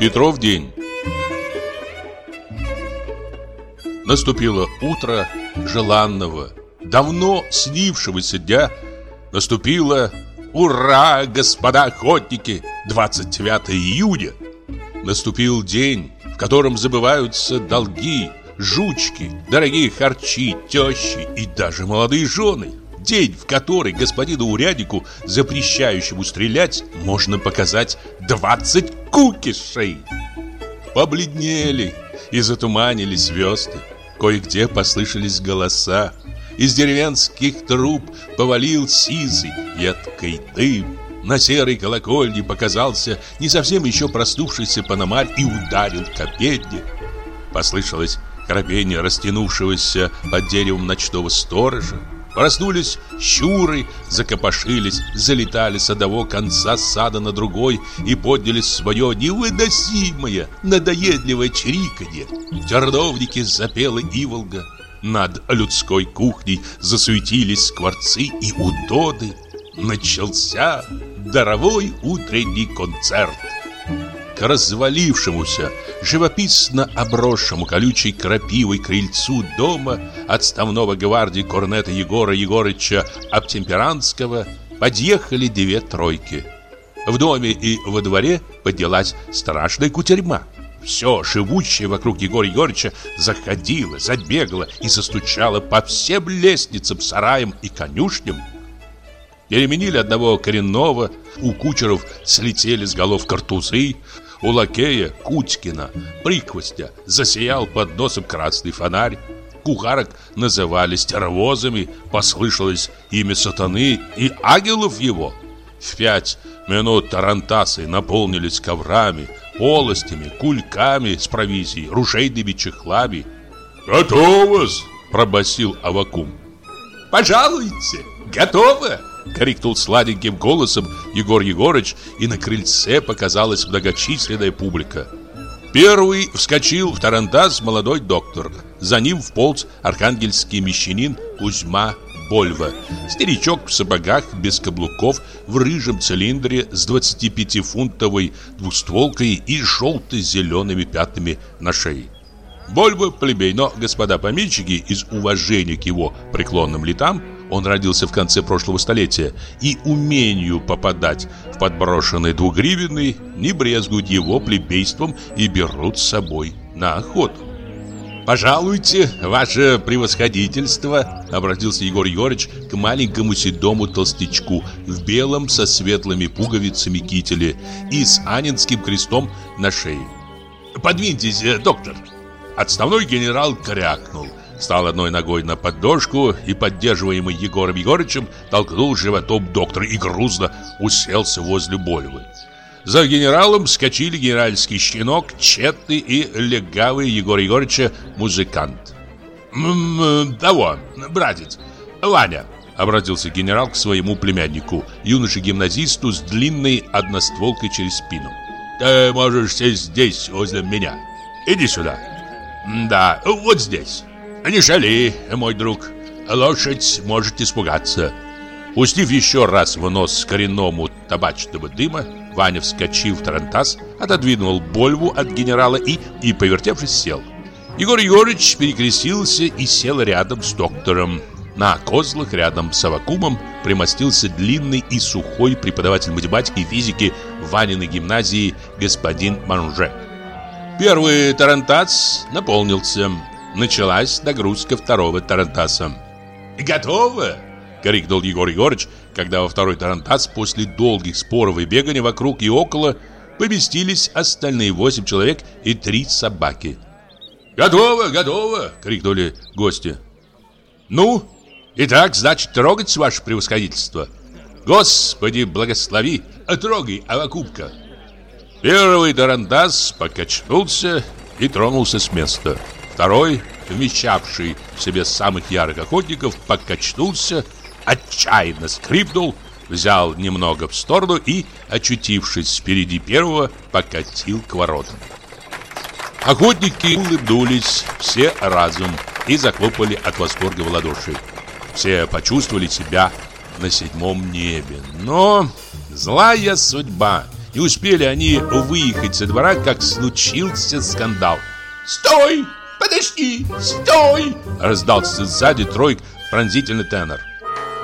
Петров день Наступило утро желанного, давно снившегося дня. Наступило, ура, господа охотники, 29 июня. Наступил день, в котором забываются долги, жучки, дорогие харчи, тещи и даже молодые жены. День, в который господину уряднику, запрещающему стрелять, можно показать 20 кукишей. Побледнели и затуманились звезды. Кое-где послышались голоса. Из деревенских труб повалил сизый, едкий дым. На серой колокольне показался не совсем еще проснувшийся паномарь и ударил к обедне. Послышалось храпение растянувшегося под деревом ночного сторожа. Проснулись щуры, закопошились, залетали с одного конца сада на другой и подняли свое невыносимое, надоедливое чириканье. В терновнике запела иволга. Над людской кухней засуетились скворцы и удоды. Начался даровой утренний концерт развалившемуся, живописно обросшему колючей крапивой крыльцу дома отставного гвардии корнета Егора Егорыча Обтемперанского подъехали две тройки. В доме и во дворе поднялась страшная кутерьма. Все живущее вокруг Егора Егорыча заходило, забегало и застучало по всем лестницам, сараям и конюшням. Переменили одного коренного, у кучеров слетели с голов картузы, у лакея Кутькина, приквостя, засиял под носом красный фонарь. Кухарок называли стервозами, послышалось имя сатаны и ангелов его. В пять минут тарантасы наполнились коврами, полостями, кульками с провизией, ружейными чехлами. «Готово-с!» пробасил Авакум. «Пожалуйте, готово!» Крикнул сладеньким голосом Егор Егорыч, и на крыльце показалась многочисленная публика. Первый вскочил в тарантас молодой доктор. За ним вполз архангельский мещанин Кузьма Больва. Старичок в сапогах без каблуков, в рыжем цилиндре с 25-фунтовой двустволкой и желто-зелеными пятнами на шее. Больва плебей, но господа помещики из уважения к его преклонным летам он родился в конце прошлого столетия и умению попадать в подброшенный двугривенный не брезгуют его плебейством и берут с собой на охоту. «Пожалуйте, ваше превосходительство!» Обратился Егор Егорыч к маленькому седому толстячку В белом со светлыми пуговицами кителе И с анинским крестом на шее «Подвиньтесь, э, доктор!» Отставной генерал крякнул Встал одной ногой на поддожку и, поддерживаемый Егором Егорычем, толкнул животом доктора и грузно уселся возле Болевы. За генералом скочили генеральский щенок, четный и легавый Егор Егорыча музыкант. «М того, братец, Ваня», — обратился генерал к своему племяннику, юноше-гимназисту с длинной одностволкой через спину. «Ты можешь сесть здесь, возле меня. Иди сюда». «Да, вот здесь». Не шали, мой друг. Лошадь может испугаться. Пустив еще раз в нос коренному табачного дыма, Ваня, вскочил в тарантас, отодвинул Больву от генерала и, и повертевшись, сел. Егор Егорыч перекрестился и сел рядом с доктором. На козлах рядом с Авакумом примостился длинный и сухой преподаватель математики и физики Ваниной гимназии господин Манже. Первый тарантас наполнился. Началась нагрузка второго тарантаса. «Готово!» — крикнул Егор Егорыч, когда во второй тарантас после долгих споров и бегания вокруг и около поместились остальные восемь человек и три собаки. «Готово, готово!» — крикнули гости. «Ну, итак, значит, трогать, ваше превосходительство!» «Господи, благослови! Трогай, Авакубка!» Первый тарантас покачнулся и тронулся с места. Второй, вмещавший в себе самых ярых охотников, покачнулся, отчаянно скрипнул, взял немного в сторону и, очутившись впереди первого, покатил к воротам. Охотники улыбнулись все разум и захлопали от восторга в ладоши. Все почувствовали себя на седьмом небе. Но злая судьба Не успели они выехать со двора, как случился скандал. «Стой! Подожди! Стой!» Раздался сзади тройк пронзительный тенор.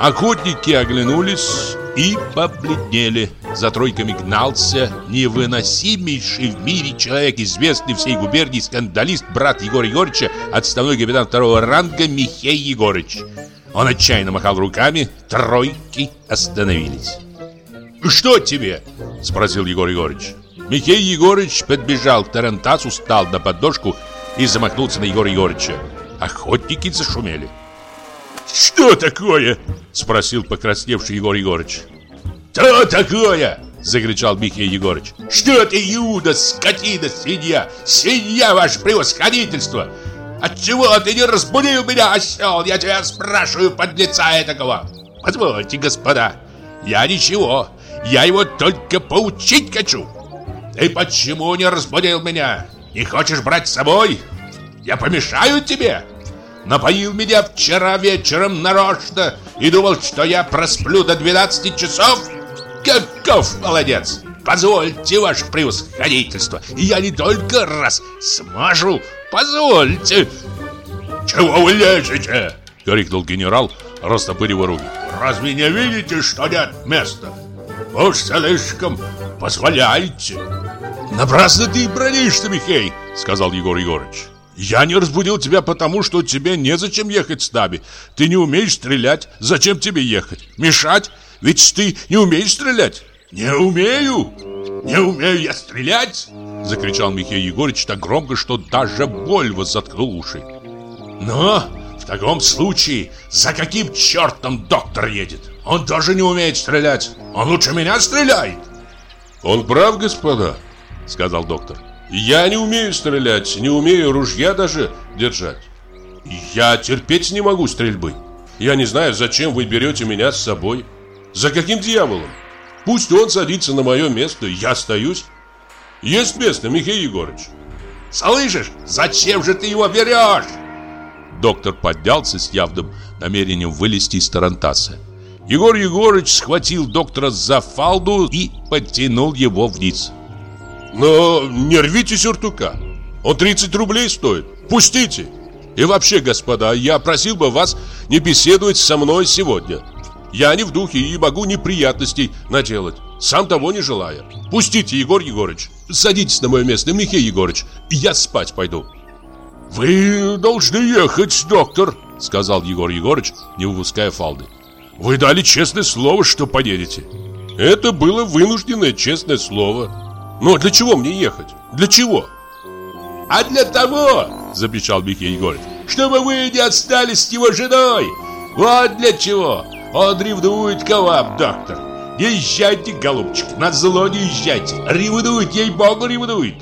Охотники оглянулись и побледнели. За тройками гнался невыносимейший в мире человек, известный всей губернии скандалист, брат Егора Егорыча, отставной капитан второго ранга Михей Егорыч. Он отчаянно махал руками, тройки остановились. «Что тебе?» – спросил Егор Егорыч. Михей Егорыч подбежал к Тарантасу, встал на подножку и замахнулся на Егора Егорыча. Охотники зашумели. «Что такое?» – спросил покрасневший Егор Егорыч. «Что такое?» – закричал Михей Егорыч. «Что ты, Юда, скотина, свинья, свинья, ваше превосходительство! Отчего ты не разбудил меня, осел? Я тебя спрашиваю, подлеца этакого! Позвольте, господа, я ничего, я его только поучить хочу! Ты почему не разбудил меня? Не хочешь брать с собой? Я помешаю тебе?» Напоил меня вчера вечером нарочно И думал, что я просплю до 12 часов Каков молодец Позвольте, ваше превосходительство Я не только раз смажу Позвольте Чего вы лезете? Крикнул генерал, растопыривая руки Разве не видите, что нет места? Уж слишком позволяете Напрасно ты бронишься, Михей Сказал Егор Егорович я не разбудил тебя потому, что тебе незачем ехать с нами. Ты не умеешь стрелять. Зачем тебе ехать? Мешать? Ведь ты не умеешь стрелять. Не умею. Не умею я стрелять, закричал Михаил Егорович так громко, что даже боль заткнул уши. Но в таком случае за каким чертом доктор едет? Он тоже не умеет стрелять. Он лучше меня стреляет. Он прав, господа, сказал доктор. Я не умею стрелять, не умею ружья даже держать. Я терпеть не могу стрельбы. Я не знаю, зачем вы берете меня с собой. За каким дьяволом? Пусть он садится на мое место, я остаюсь. Есть место, Михаил Егорович. Слышишь, зачем же ты его берешь? Доктор поднялся с явным намерением вылезти из тарантаса. Егор Егорович схватил доктора за фалду и подтянул его вниз. Но не рвите сюртука. Он 30 рублей стоит. Пустите. И вообще, господа, я просил бы вас не беседовать со мной сегодня. Я не в духе и могу неприятностей наделать, сам того не желая. Пустите, Егор Егорыч. Садитесь на мое место, Михаил Егорыч. Я спать пойду. Вы должны ехать, доктор, сказал Егор Егорыч, не выпуская фалды. Вы дали честное слово, что поедете. Это было вынужденное честное слово. Но для чего мне ехать? Для чего? А для того, запечал Михаил Егорович, чтобы вы не остались с его женой. Вот для чего. Он ревнует к вам, доктор. Не езжайте, голубчик, на зло не езжайте. Ревнует, ей-богу, ревнует.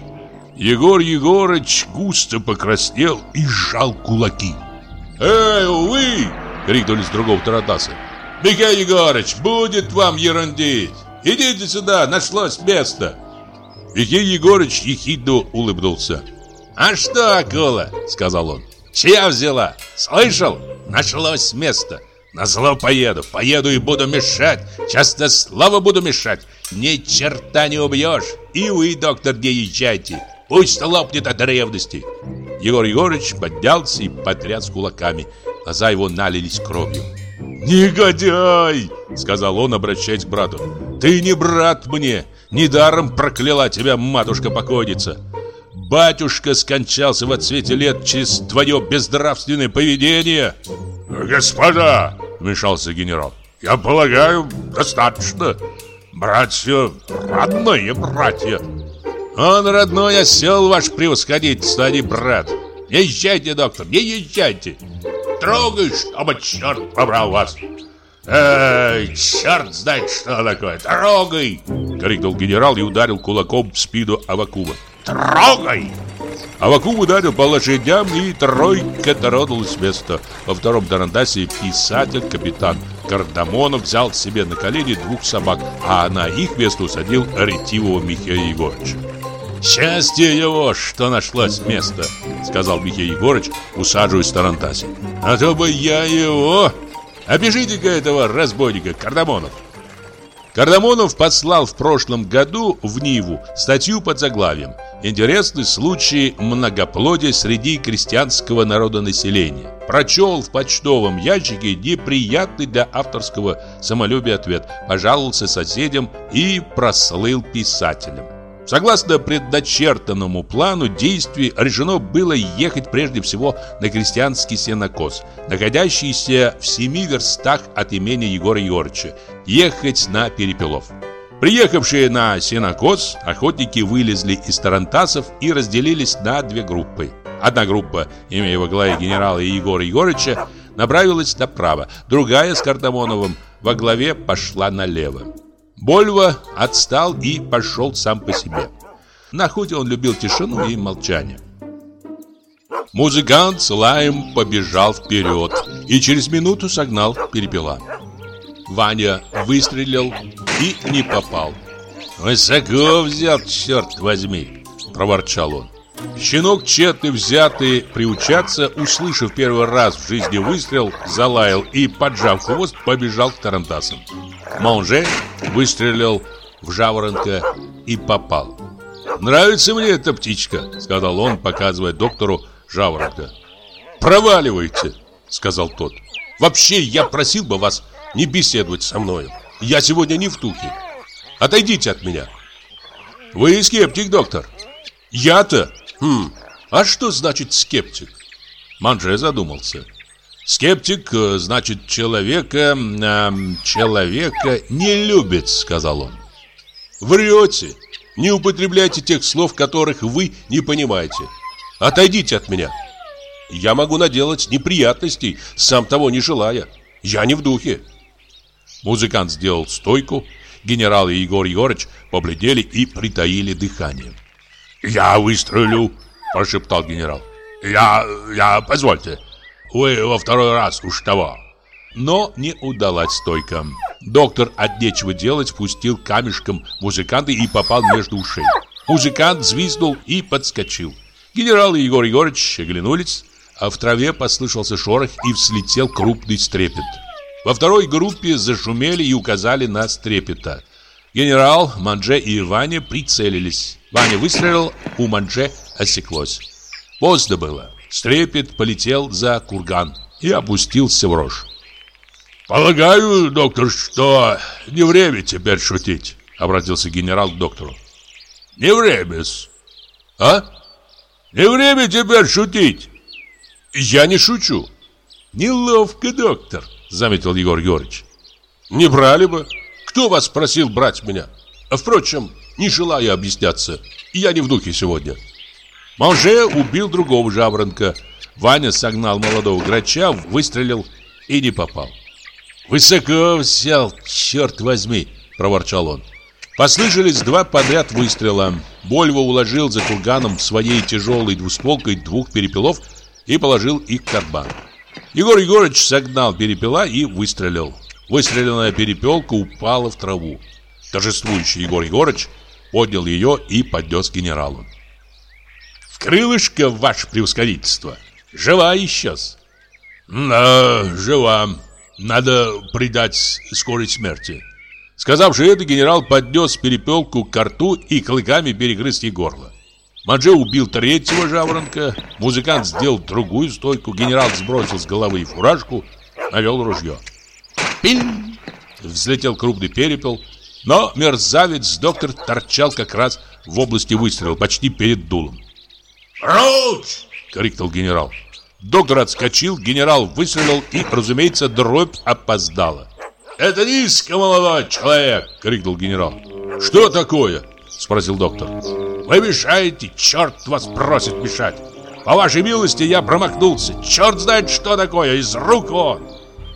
Егор Егорыч густо покраснел и сжал кулаки. «Эй, вы!» — крикнули с другого таратаса. «Михаил Егорыч, будет вам ерундить! Идите сюда, нашлось место!» Михаил Егорыч ехидно улыбнулся. «А что, акула?» — сказал он. «Чья взяла? Слышал? Нашлось место. На зло поеду, поеду и буду мешать. Часто слово буду мешать. Ни черта не убьешь. И вы, доктор, не езжайте. Пусть лопнет от ревности». Егор Егорыч поднялся и потряс кулаками. Глаза его налились кровью. «Негодяй!» — сказал он, обращаясь к брату. «Ты не брат мне, Недаром прокляла тебя матушка-покойница. Батюшка скончался в отсвете лет через твое безнравственное поведение. Господа, вмешался генерал, я полагаю, достаточно. Братья, родные братья. Он родной осел, ваш превосходительство, а не брат. Не езжайте, доктор, не езжайте. Трогай, чтобы черт побрал вас. «Эй, черт знает, что такое! Трогай!» — крикнул генерал и ударил кулаком в спину Авакума. «Трогай!» Авакум ударил по лошадям, и тройка тронулась с места. Во втором Тарандасе писатель, капитан Кардамонов взял себе на колени двух собак, а на их место усадил ретивого Михаила Егорыча. «Счастье его, что нашлось место!» — сказал Михаил Егорыч, усаживаясь в Тарантасе. «А то бы я его...» Обижите-ка этого разбойника, Кардамонов. Кардамонов послал в прошлом году в Ниву статью под заглавием «Интересный случай многоплодия среди крестьянского народонаселения». Прочел в почтовом ящике неприятный для авторского самолюбия ответ, пожаловался соседям и прослыл писателем. Согласно предначертанному плану действий, решено было ехать прежде всего на крестьянский сенокос, находящийся в семи верстах от имени Егора Егорыча, ехать на Перепелов. Приехавшие на сенокос, охотники вылезли из тарантасов и разделились на две группы. Одна группа, имея во главе генерала Егора Егорыча, направилась направо, другая с Кардамоновым во главе пошла налево. Больва отстал и пошел сам по себе. На охоте он любил тишину и молчание. Музыкант с лаем побежал вперед и через минуту согнал перепела. Ваня выстрелил и не попал. «Высоко взял, черт возьми!» – проворчал он. Щенок, тщетно взятый приучаться, услышав первый раз в жизни выстрел, залаял и, поджав хвост, побежал к тарантасам. Монже выстрелил в жаворонка и попал. «Нравится мне эта птичка», — сказал он, показывая доктору жаворонка. «Проваливайте», — сказал тот. «Вообще, я просил бы вас не беседовать со мной. Я сегодня не в тухе. Отойдите от меня». «Вы скептик, доктор». «Я-то? Хм, а что значит скептик?» Манже задумался. Скептик, э, значит, человека, э, человека не любит, сказал он. Врете. Не употребляйте тех слов, которых вы не понимаете. Отойдите от меня. Я могу наделать неприятностей, сам того не желая. Я не в духе. Музыкант сделал стойку. Генерал и Егор Егорыч побледнели и притаили дыхание. «Я выстрелю», – прошептал генерал. «Я... я... позвольте». Вы во второй раз уж того. Но не удалась стойка. Доктор от нечего делать пустил камешком музыканта и попал между ушей. Музыкант взвизнул и подскочил. Генерал и Егор Егорович оглянулись, а в траве послышался шорох и взлетел крупный стрепет. Во второй группе зашумели и указали на стрепета. Генерал, Манже и Ваня прицелились. Ваня выстрелил, у Манже осеклось. Поздно было. Стрепет полетел за курган и опустился в рожь. «Полагаю, доктор, что не время теперь шутить», — обратился генерал к доктору. «Не время-с». «А? Не время теперь шутить». «Я не шучу». «Неловко, доктор», — заметил Егор Георгиевич. «Не брали бы. Кто вас просил брать меня? А впрочем, не желаю объясняться. Я не в духе сегодня». Манже убил другого жаворонка. Ваня согнал молодого грача, выстрелил и не попал. «Высоко взял, черт возьми!» – проворчал он. Послышались два подряд выстрела. Больво уложил за курганом своей тяжелой двустволкой двух перепелов и положил их в карман. Егор Егорович согнал перепела и выстрелил. Выстреленная перепелка упала в траву. Торжествующий Егор Егорович поднял ее и поднес генералу. Крылышко, ваше превосходительство. Жива еще -с. Да, жива. Надо придать скорой смерти. Сказавши это, генерал поднес перепелку к рту и клыками перегрыз ей горло. Мадже убил третьего жаворонка, музыкант сделал другую стойку, генерал сбросил с головы фуражку, навел ружье. Пинь! Взлетел крупный перепел, но мерзавец доктор торчал как раз в области выстрела, почти перед дулом. «Прочь!» — крикнул генерал. Доктор отскочил, генерал выстрелил и, разумеется, дробь опоздала. «Это низко, молодой человек!» — крикнул генерал. «Что такое?» — спросил доктор. «Вы мешаете, черт вас просит мешать! По вашей милости я промахнулся, черт знает что такое, из рук он!»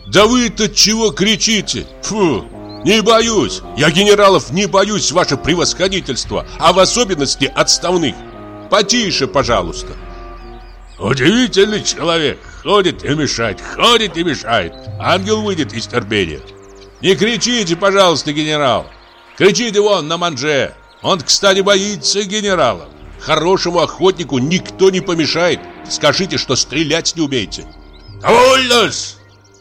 «Да вы-то чего кричите? Фу! Не боюсь! Я генералов не боюсь, ваше превосходительство, а в особенности отставных!» Потише, пожалуйста. Удивительный человек. Ходит и мешает, ходит и мешает. Ангел выйдет из терпения. Не кричите, пожалуйста, генерал. Кричите вон на манже. Он, кстати, боится генерала. Хорошему охотнику никто не помешает. Скажите, что стрелять не умеете. Довольно -с.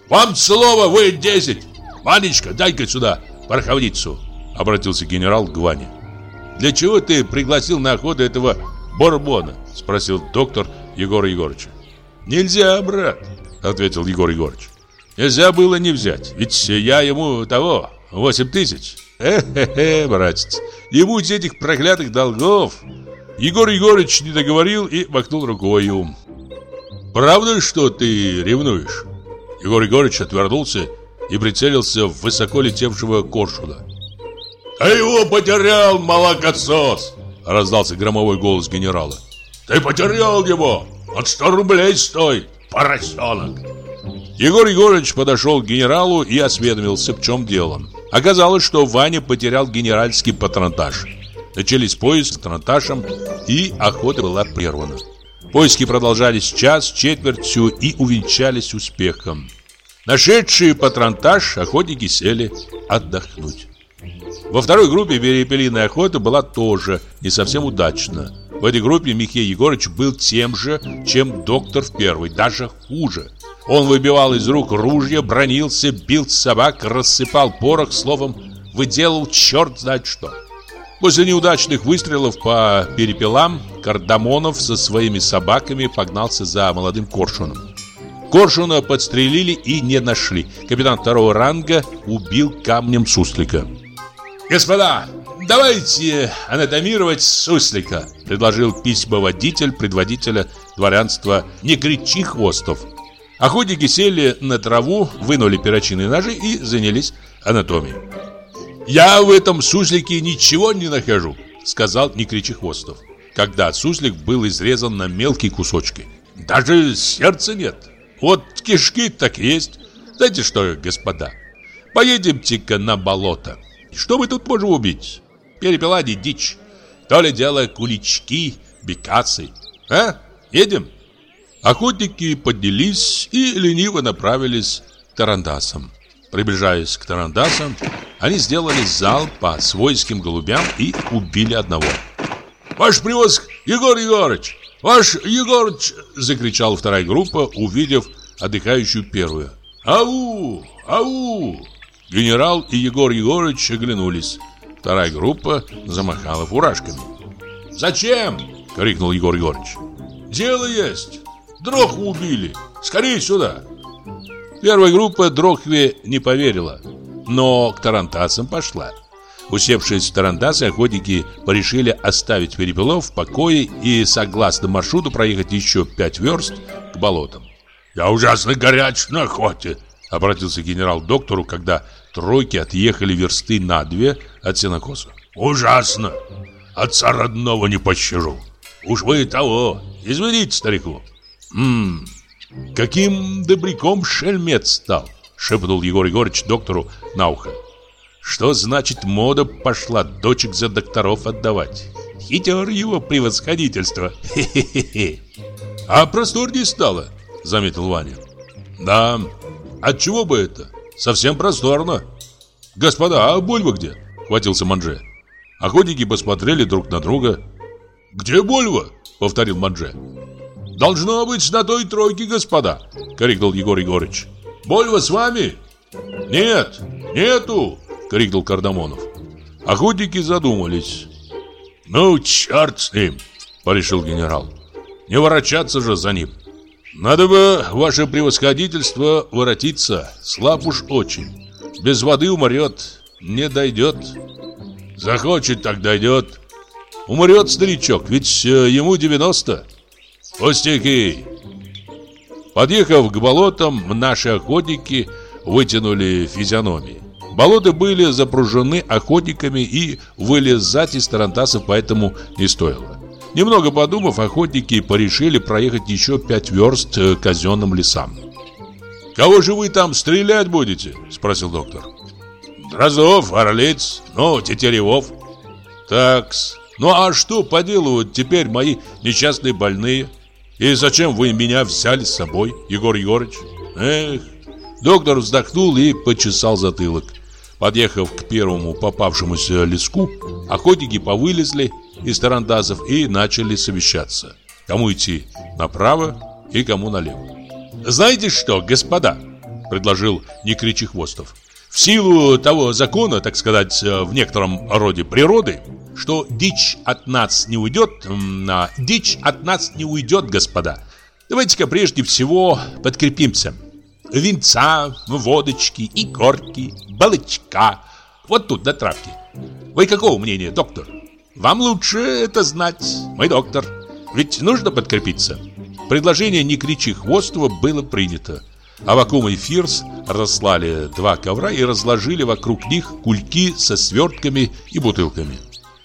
Вам слово, вы десять. Ванечка, дай-ка сюда пороховницу. Обратился генерал к Ване Для чего ты пригласил на охоту этого Борбона? Спросил доктор Егор Егорович Нельзя, брат, ответил Егор Егорович Нельзя было не взять, ведь я ему того, восемь тысяч Э-хе-хе, братец, не будь этих проклятых долгов Егор Егорович не договорил и махнул рукою Правда, что ты ревнуешь? Егор Егорович отвернулся и прицелился в высоко летевшего коршуна. «Ты его потерял, молокосос!» Раздался громовой голос генерала. «Ты потерял его! От сто рублей стоит, поросенок!» Егор Егорович подошел к генералу и осведомился, в чем дело. Оказалось, что Ваня потерял генеральский патронтаж. Начались поиски с патронташем, и охота была прервана. Поиски продолжались час, четвертью и увенчались успехом. Нашедшие патронтаж охотники сели отдохнуть. Во второй группе перепелиная охота была тоже не совсем удачна. В этой группе Михей Егорович был тем же, чем доктор в первой, даже хуже. Он выбивал из рук ружья, бронился, бил собак, рассыпал порох, словом, выделал черт знает что. После неудачных выстрелов по перепелам Кардамонов со своими собаками погнался за молодым коршуном. Коршуна подстрелили и не нашли. Капитан второго ранга убил камнем суслика. «Господа, давайте анатомировать суслика», предложил письмоводитель предводителя дворянства «Не хвостов». Охотники сели на траву, вынули перочинные ножи и занялись анатомией. «Я в этом суслике ничего не нахожу», — сказал не хвостов, когда суслик был изрезан на мелкие кусочки. «Даже сердца нет. Вот кишки так есть. Знаете что, господа, поедемте-ка на болото. Что мы тут можем убить? Перепела не дичь. То ли дело кулички, бекасы. А? Едем?» Охотники поднялись и лениво направились к тарандасам. Приближаясь к тарандасам, они сделали зал по свойским голубям и убили одного. «Ваш превоск, Егор Егорыч! Ваш Егорыч!» — закричала вторая группа, увидев отдыхающую первую. «Ау! Ау!» Генерал и Егор Егорыч оглянулись. Вторая группа замахала фуражками. «Зачем?» — крикнул Егор Егорыч. «Дело есть! Дроху убили! Скорее сюда!» Первая группа Дрохве не поверила но к тарантасам пошла. Усевшись в тарантасы, охотники порешили оставить перепелов в покое и, согласно маршруту, проехать еще пять верст к болотам. «Я ужасно горяч на охоте», — обратился генерал к доктору, когда тройки отъехали версты на две от сенокоса. «Ужасно! Отца родного не пощажу. Уж вы того, извините старику». «Ммм, каким добряком шельмец стал!» Шепнул Егор Егорыч доктору на ухо. Что значит мода пошла дочек за докторов отдавать? Хитер его превосходительство. А просторнее стало, заметил Ваня. Да, от чего бы это? Совсем просторно. Господа, а Бульва где? Хватился Манже. Охотники посмотрели друг на друга. Где Бульва? Повторил Манже. Должно быть на той тройке, господа, крикнул Егор Егорыч. Больва с вами? Нет, нету, крикнул Кардамонов. Охотники задумались. Ну, черт с ним, порешил генерал. Не ворочаться же за ним. Надо бы, ваше превосходительство, воротиться. Слаб уж очень. Без воды умрет, не дойдет. Захочет, так дойдет. Умрет старичок, ведь э, ему 90. Пустяки, Подъехав к болотам, наши охотники вытянули физиономии. Болота были запружены охотниками и вылезать из тарантасов поэтому не стоило. Немного подумав, охотники порешили проехать еще пять верст к казенным лесам. «Кого же вы там стрелять будете?» – спросил доктор. «Дроздов, Орлиц, ну, Тетеревов». «Такс, ну а что поделывают теперь мои несчастные больные?» И зачем вы меня взяли с собой, Егор Егорыч? Эх, доктор вздохнул и почесал затылок. Подъехав к первому попавшемуся леску, охотники повылезли из тарантасов и начали совещаться. Кому идти направо и кому налево. «Знаете что, господа?» – предложил Некричий Хвостов. В силу того закона, так сказать, в некотором роде природы, что дичь от нас не уйдет, а дичь от нас не уйдет, господа. Давайте-ка прежде всего подкрепимся. Винца, водочки, и корки, балычка. Вот тут, на травке. Вы какого мнения, доктор? Вам лучше это знать, мой доктор. Ведь нужно подкрепиться. Предложение «Не кричи хвостова» было принято. Авакум и Фирс разослали два ковра и разложили вокруг них кульки со свертками и бутылками.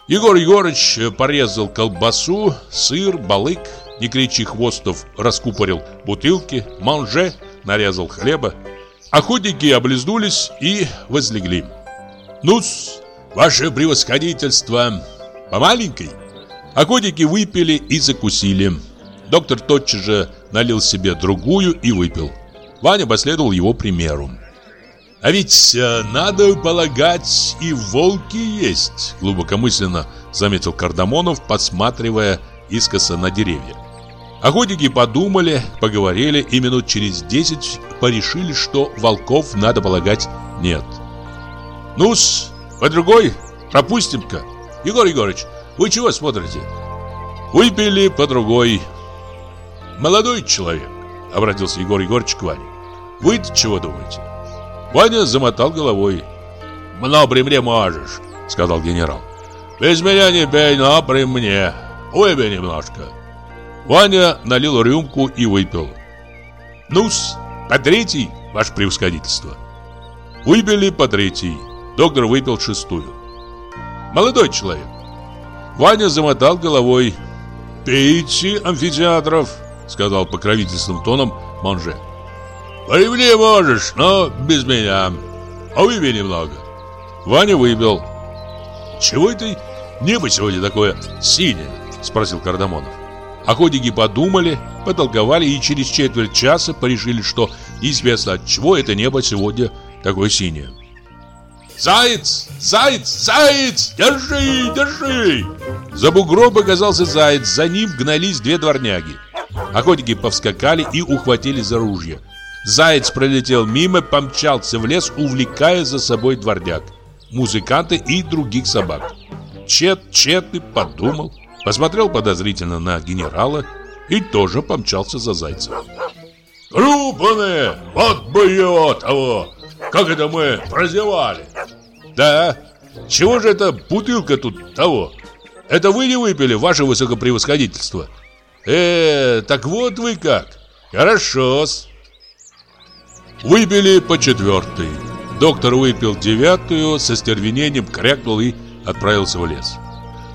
Егор Егорыч порезал колбасу, сыр, балык. Не кричи хвостов раскупорил бутылки, манже нарезал хлеба. Охотники облизнулись и возлегли. «Ну-с, ваше превосходительство, по маленькой?» Охотники выпили и закусили. Доктор тотчас же налил себе другую и выпил. Ваня последовал его примеру. «А ведь э, надо полагать, и волки есть», глубокомысленно заметил Кардамонов, посматривая искоса на деревья. Охотники подумали, поговорили и минут через десять порешили, что волков, надо полагать, нет. «Ну-с, по другой пропустим-ка. Егор Егорыч, вы чего смотрите?» «Выпили по другой». «Молодой человек», — обратился Егор Егорыч к Ване. «Вы-то чего думаете?» Ваня замотал головой. «Но при мне можешь», — сказал генерал. «Без меня не пей, но при мне. Выпей немножко». Ваня налил рюмку и выпил. «Ну-с, по третий, ваше превосходительство». Выпили по третий. Доктор выпил шестую. «Молодой человек». Ваня замотал головой. «Пейте, амфитеатров», — сказал покровительственным тоном Манже. Мне можешь, но без меня. А выпей немного. Ваня выпил. Чего это небо сегодня такое синее? Спросил Кардамонов. Охотники подумали, потолковали и через четверть часа порешили, что известно от чего это небо сегодня такое синее. «Заяц! Заяц! Заяц! Держи! Держи!» За бугром показался заяц, за ним гнались две дворняги. Охотники повскакали и ухватили за ружья. Заяц пролетел мимо, помчался в лес, увлекая за собой дворняк, музыканты и других собак. Чет, Четный подумал, посмотрел подозрительно на генерала и тоже помчался за зайцем. «Крупные! Вот бы его того! Как это мы прозевали!» «Да, чего же эта бутылка тут того? Это вы не выпили, ваше высокопревосходительство?» «Э, так вот вы как! Хорошо-с!» Выпили по четвертой. Доктор выпил девятую, со стервенением крякнул и отправился в лес.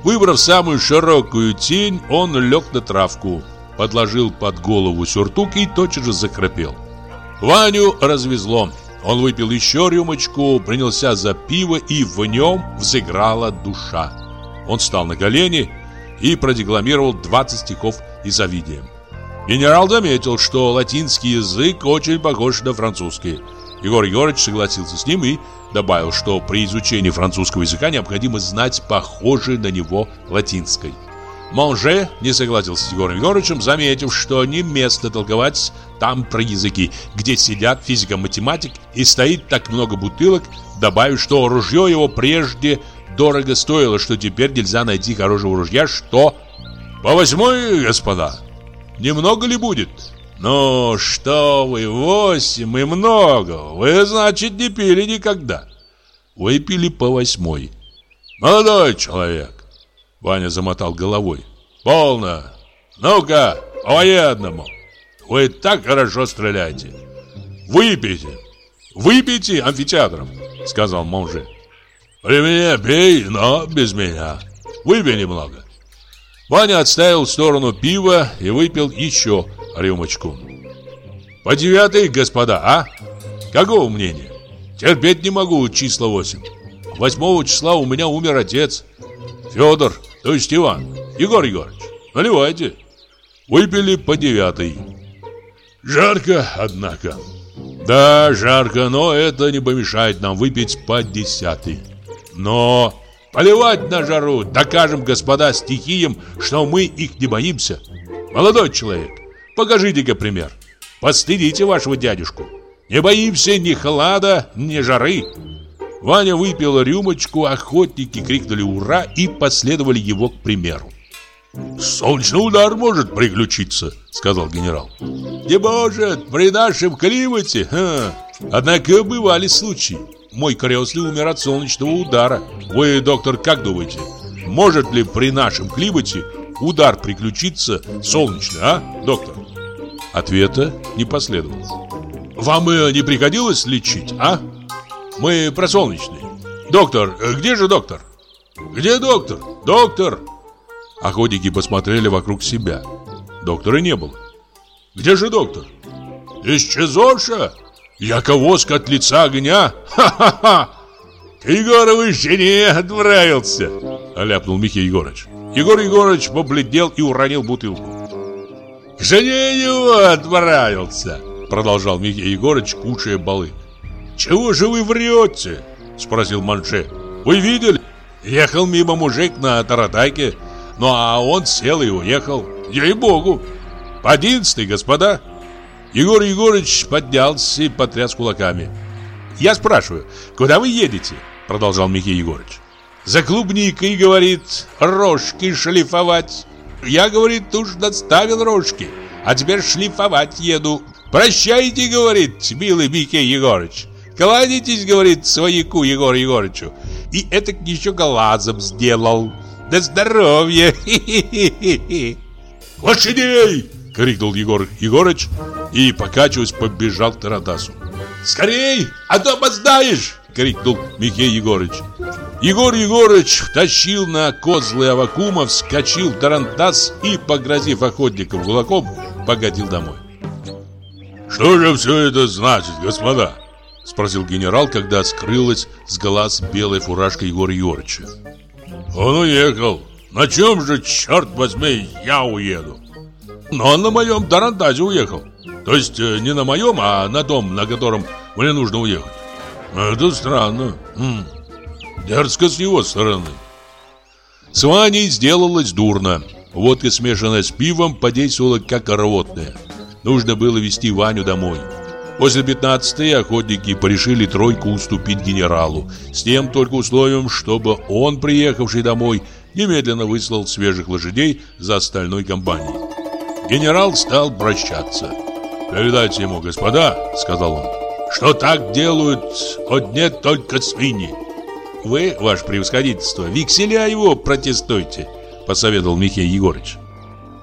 Выбрав самую широкую тень, он лег на травку, подложил под голову сюртук и тотчас же захрапел. Ваню развезло. Он выпил еще рюмочку, принялся за пиво, и в нем взыграла душа. Он встал на колени и продекламировал 20 стихов из Овидия. Генерал заметил, что латинский язык очень похож на французский. Егор Егорович согласился с ним и добавил, что при изучении французского языка необходимо знать похожий на него латинский. Монже не согласился с Егором Егоровичем, заметив, что не место толковать там про языки, где сидят физико-математик и стоит так много бутылок, добавив, что ружье его прежде дорого стоило, что теперь нельзя найти хорошего ружья, что... «По восьмой, господа!» Немного ли будет? Ну, что вы, восемь и много. Вы, значит, не пили никогда. Выпили по восьмой. Молодой человек. Ваня замотал головой. Полно. Ну-ка, по военному. Вы так хорошо стреляете. Выпейте. Выпейте амфитеатром, сказал Монже. При мне пей, но без меня. Выпей немного. Ваня отставил в сторону пива и выпил еще рюмочку. По девятой, господа, а? Какого мнения? Терпеть не могу числа 8. 8 числа у меня умер отец. Федор, то есть Иван. Егор Егорович, наливайте. Выпили по девятой. Жарко, однако. Да, жарко, но это не помешает нам выпить по десятой. Но Поливать на жару, докажем, господа, стихиям, что мы их не боимся. Молодой человек, покажите-ка пример. Постыдите вашего дядюшку. Не боимся ни холода, ни жары. Ваня выпил рюмочку, охотники крикнули «Ура!» и последовали его к примеру. «Солнечный удар может приключиться», — сказал генерал. «Не может, при нашем климате. Ха. Однако бывали случаи. Мой крестный умер от солнечного удара. Вы, доктор, как думаете, может ли при нашем климате удар приключиться солнечный, а, доктор?» Ответа не последовало. «Вам э, не приходилось лечить, а?» Мы про солнечный. Доктор, э, где же доктор? Где доктор? Доктор! Охотники посмотрели вокруг себя. Доктора не было. Где же доктор? Исчезоша? Яковозка от лица огня? Ха-ха-ха! К Егоровой жене отправился, ляпнул Михаил Егорович. Егор Егорович побледнел и уронил бутылку. К жене его отправился, продолжал Михаил Егорович, кушая балык. «Чего же вы врете?» – спросил Манше. «Вы видели? Ехал мимо мужик на таратайке, ну а он сел и уехал. Ей-богу! По господа!» Егор Егорович поднялся и потряс кулаками. «Я спрашиваю, куда вы едете?» – продолжал Михаил Егорович. «За клубникой, говорит, рожки шлифовать. Я, говорит, уж доставил рожки, а теперь шлифовать еду. Прощайте, говорит, милый Михаил Егорович. Кладитесь, говорит, свояку Егору Егорычу. И это еще глазом сделал. До здоровья! Лошадей! крикнул Егор Егорыч и, покачиваясь, побежал к Таратасу. «Скорей, а то опоздаешь!» — крикнул Михей Егорыч. Егор Егорыч тащил на козлы Авакума, вскочил в Тарантас и, погрозив охотникам кулаком, погодил домой. «Что же все это значит, господа?» Спросил генерал, когда скрылась с глаз белая фуражка Егора Егорыча. Он уехал. На чем же, черт возьми, я уеду? Но он на моем Тарандазе уехал. То есть э, не на моем, а на том, на котором мне нужно уехать. Это странно. М Дерзко с его стороны. С Ваней сделалось дурно. Водка, смешанная с пивом, подействовала как рвотная. Нужно было вести Ваню домой. После 15-й охотники порешили тройку уступить генералу, с тем только условием, чтобы он, приехавший домой, немедленно выслал свежих лошадей за остальной компанией. Генерал стал прощаться. «Передайте ему, господа», — сказал он, — «что так делают одни только свиньи». «Вы, ваше превосходительство, векселя его протестуйте», — посоветовал Михаил Егорыч.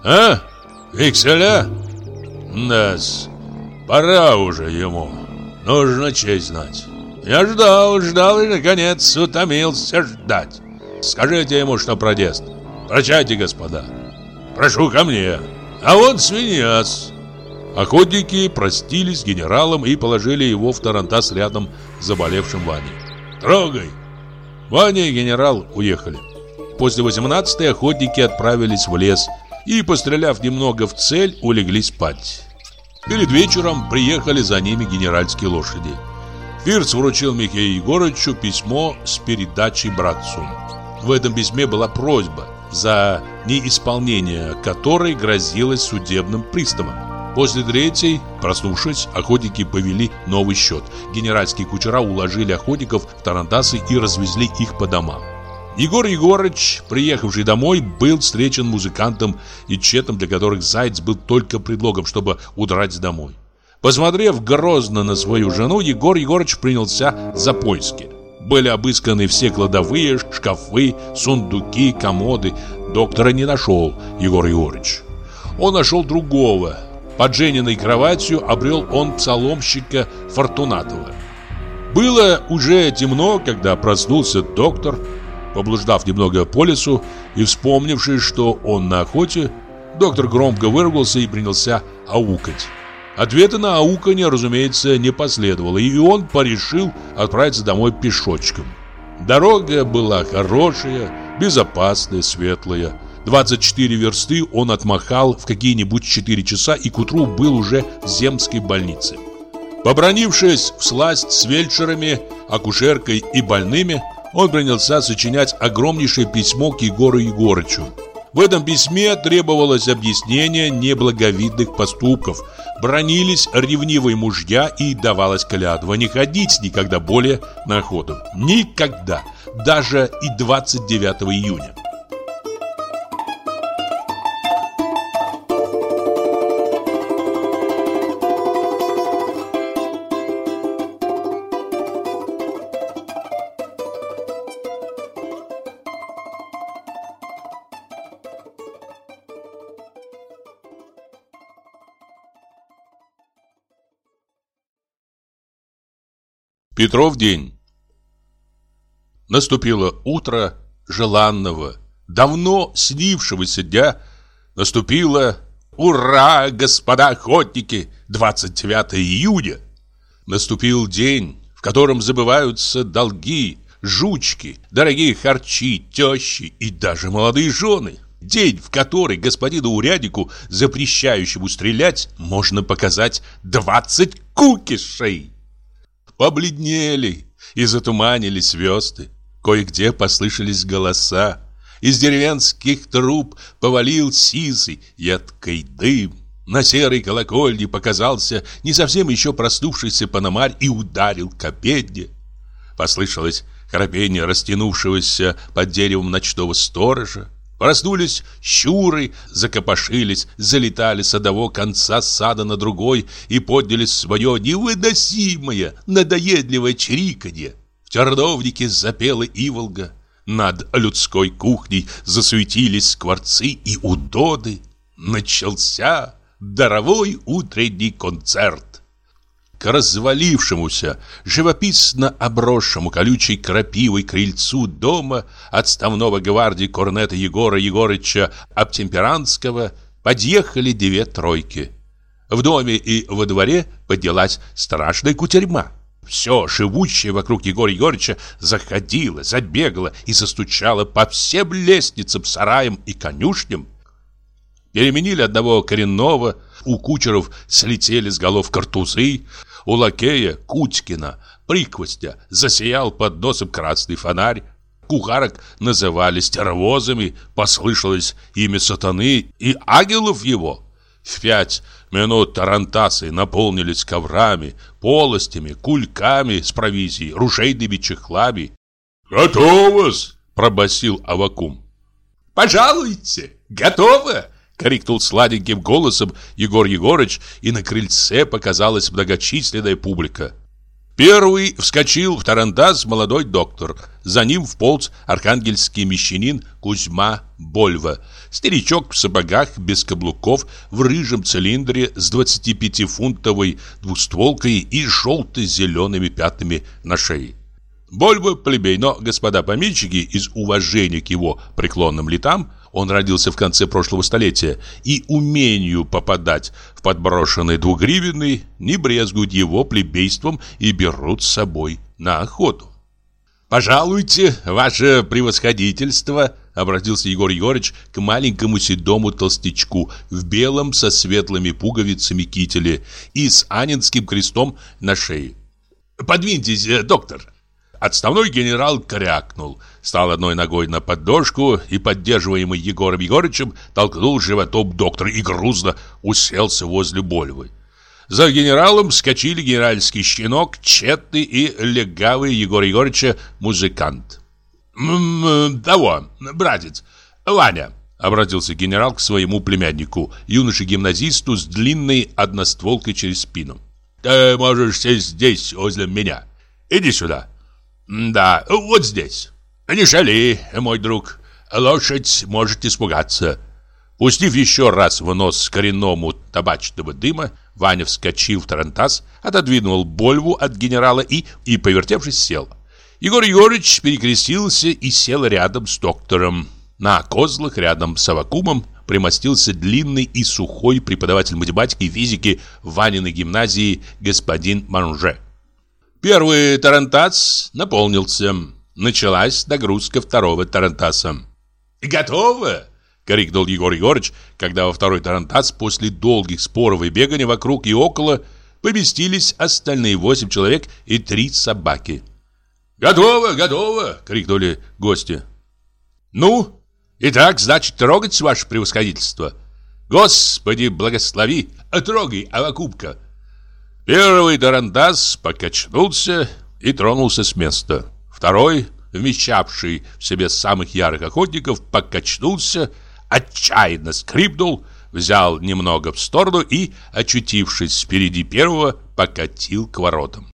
«А? Векселя? Да-с». Пора уже ему. Нужно честь знать. Я ждал, ждал и, наконец, утомился ждать. Скажите ему, что протест. Прощайте, господа. Прошу ко мне. А вот свиньяс. Охотники простились с генералом и положили его в тарантас рядом с заболевшим Ваней. Трогай. Ваня и генерал уехали. После 18-й охотники отправились в лес и, постреляв немного в цель, улеглись спать. Перед вечером приехали за ними генеральские лошади. Фирц вручил Михаилу Егорычу письмо с передачей братцу. В этом письме была просьба, за неисполнение которой грозилось судебным приставом. После третьей, проснувшись, охотники повели новый счет. Генеральские кучера уложили охотников в тарантасы и развезли их по домам. Егор Егорыч, приехавший домой, был встречен музыкантом и четом, для которых заяц был только предлогом, чтобы удрать домой. Посмотрев грозно на свою жену, Егор Егорыч принялся за поиски. Были обысканы все кладовые, шкафы, сундуки, комоды. Доктора не нашел Егор Егорыч. Он нашел другого. Под Жениной кроватью обрел он псаломщика Фортунатова. Было уже темно, когда проснулся доктор. Поблуждав немного по лесу и вспомнивши, что он на охоте, доктор громко выругался и принялся аукать. Ответа на ауканье, разумеется, не последовало, и он порешил отправиться домой пешочком. Дорога была хорошая, безопасная, светлая. 24 версты он отмахал в какие-нибудь 4 часа и к утру был уже в земской больнице. Побронившись в сласть с фельдшерами, акушеркой и больными, он принялся сочинять огромнейшее письмо к Егору Егорычу. В этом письме требовалось объяснение неблаговидных поступков, бронились ревнивые мужья и давалась клятва не ходить никогда более на охоту. Никогда, даже и 29 июня. Петров день. Наступило утро желанного, давно снившегося дня. Наступило, ура, господа охотники, 29 июня. Наступил день, в котором забываются долги, жучки, дорогие харчи, тещи и даже молодые жены. День, в который господину уряднику, запрещающему стрелять, можно показать 20 кукишей. Побледнели и затуманились звезды. Кое-где послышались голоса. Из деревенских труб повалил сизый, едкий дым. На серой колокольне показался не совсем еще проснувшийся пономарь и ударил к обедне. Послышалось храпение растянувшегося под деревом ночного сторожа. Проснулись щуры, закопошились, залетали с одного конца сада на другой и подняли свое невыносимое, надоедливое чириканье. В терновнике запела иволга. Над людской кухней засуетились скворцы и удоды. Начался даровой утренний концерт к развалившемуся, живописно обросшему колючей крапивой крыльцу дома отставного гвардии корнета Егора Егорыча Обтемперанского подъехали две тройки. В доме и во дворе поднялась страшная кутерьма. Все живущее вокруг Егора Егорыча заходило, забегало и застучало по всем лестницам, сараям и конюшням. Переменили одного коренного, у кучеров слетели с голов картузы, у лакея Кутькина, приквостя, засиял под носом красный фонарь. Кухарок называли стервозами, послышалось имя сатаны и ангелов его. В пять минут тарантасы наполнились коврами, полостями, кульками с провизией, ружейными чехлами. «Готово-с!» пробасил Авакум. «Пожалуйте, готово!» Крикнул сладеньким голосом Егор Егорыч, и на крыльце показалась многочисленная публика. Первый вскочил в тарантас молодой доктор. За ним вполз архангельский мещанин Кузьма Больва. Старичок в сапогах без каблуков, в рыжем цилиндре с 25-фунтовой двустволкой и желто-зелеными пятнами на шее. Больва плебей, но господа помещики из уважения к его преклонным летам он родился в конце прошлого столетия, и умению попадать в подброшенные двугривенный не брезгуют его плебейством и берут с собой на охоту. «Пожалуйте, ваше превосходительство!» Обратился Егор Егорыч к маленькому седому толстячку в белом со светлыми пуговицами кителе и с анинским крестом на шее. «Подвиньтесь, э, доктор!» Отставной генерал крякнул, стал одной ногой на поддожку и, поддерживаемый Егором Егорычем, толкнул животом доктора и грузно уселся возле Больвы. За генералом скочили генеральский щенок, четный и легавый Егор Егорыча музыкант. «М того, братец, Ваня», — обратился генерал к своему племяннику, юноше-гимназисту с длинной одностволкой через спину. «Ты можешь сесть здесь, возле меня. Иди сюда». «Да, вот здесь. Не шали, мой друг. Лошадь может испугаться». Пустив еще раз в нос коренному табачного дыма, Ваня вскочил в тарантас, отодвинул Больву от генерала и, и повертевшись, сел. Егор Егорыч перекрестился и сел рядом с доктором. На козлах рядом с Авакумом примостился длинный и сухой преподаватель математики и физики Ваниной гимназии господин Манже. Первый тарантас наполнился. Началась нагрузка второго тарантаса. «Готово!» — крикнул Егор Егорыч, когда во второй тарантас после долгих споров и бегания вокруг и около поместились остальные восемь человек и три собаки. «Готово, готово!» — крикнули гости. «Ну, Итак, значит, трогать ваше превосходительство. Господи, благослови, отрогай, Авакубка. Первый Тарантас покачнулся и тронулся с места. Второй, вмещавший в себе самых ярых охотников, покачнулся, отчаянно скрипнул, взял немного в сторону и, очутившись впереди первого, покатил к воротам.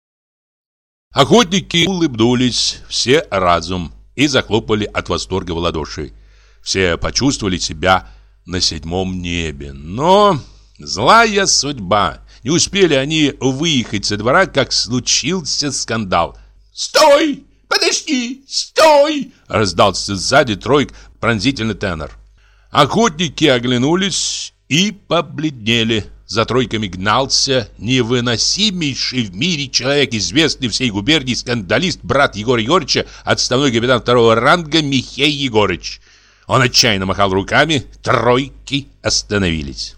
Охотники улыбнулись все разум и захлопали от восторга в ладоши. Все почувствовали себя на седьмом небе. Но злая судьба. Не успели они выехать со двора, как случился скандал. «Стой! Подожди! Стой!» Раздался сзади тройк пронзительный тенор. Охотники оглянулись и побледнели. За тройками гнался невыносимейший в мире человек, известный всей губернии скандалист, брат Егора Егорыча, отставной капитан второго ранга Михей Егорыч. Он отчаянно махал руками, тройки остановились.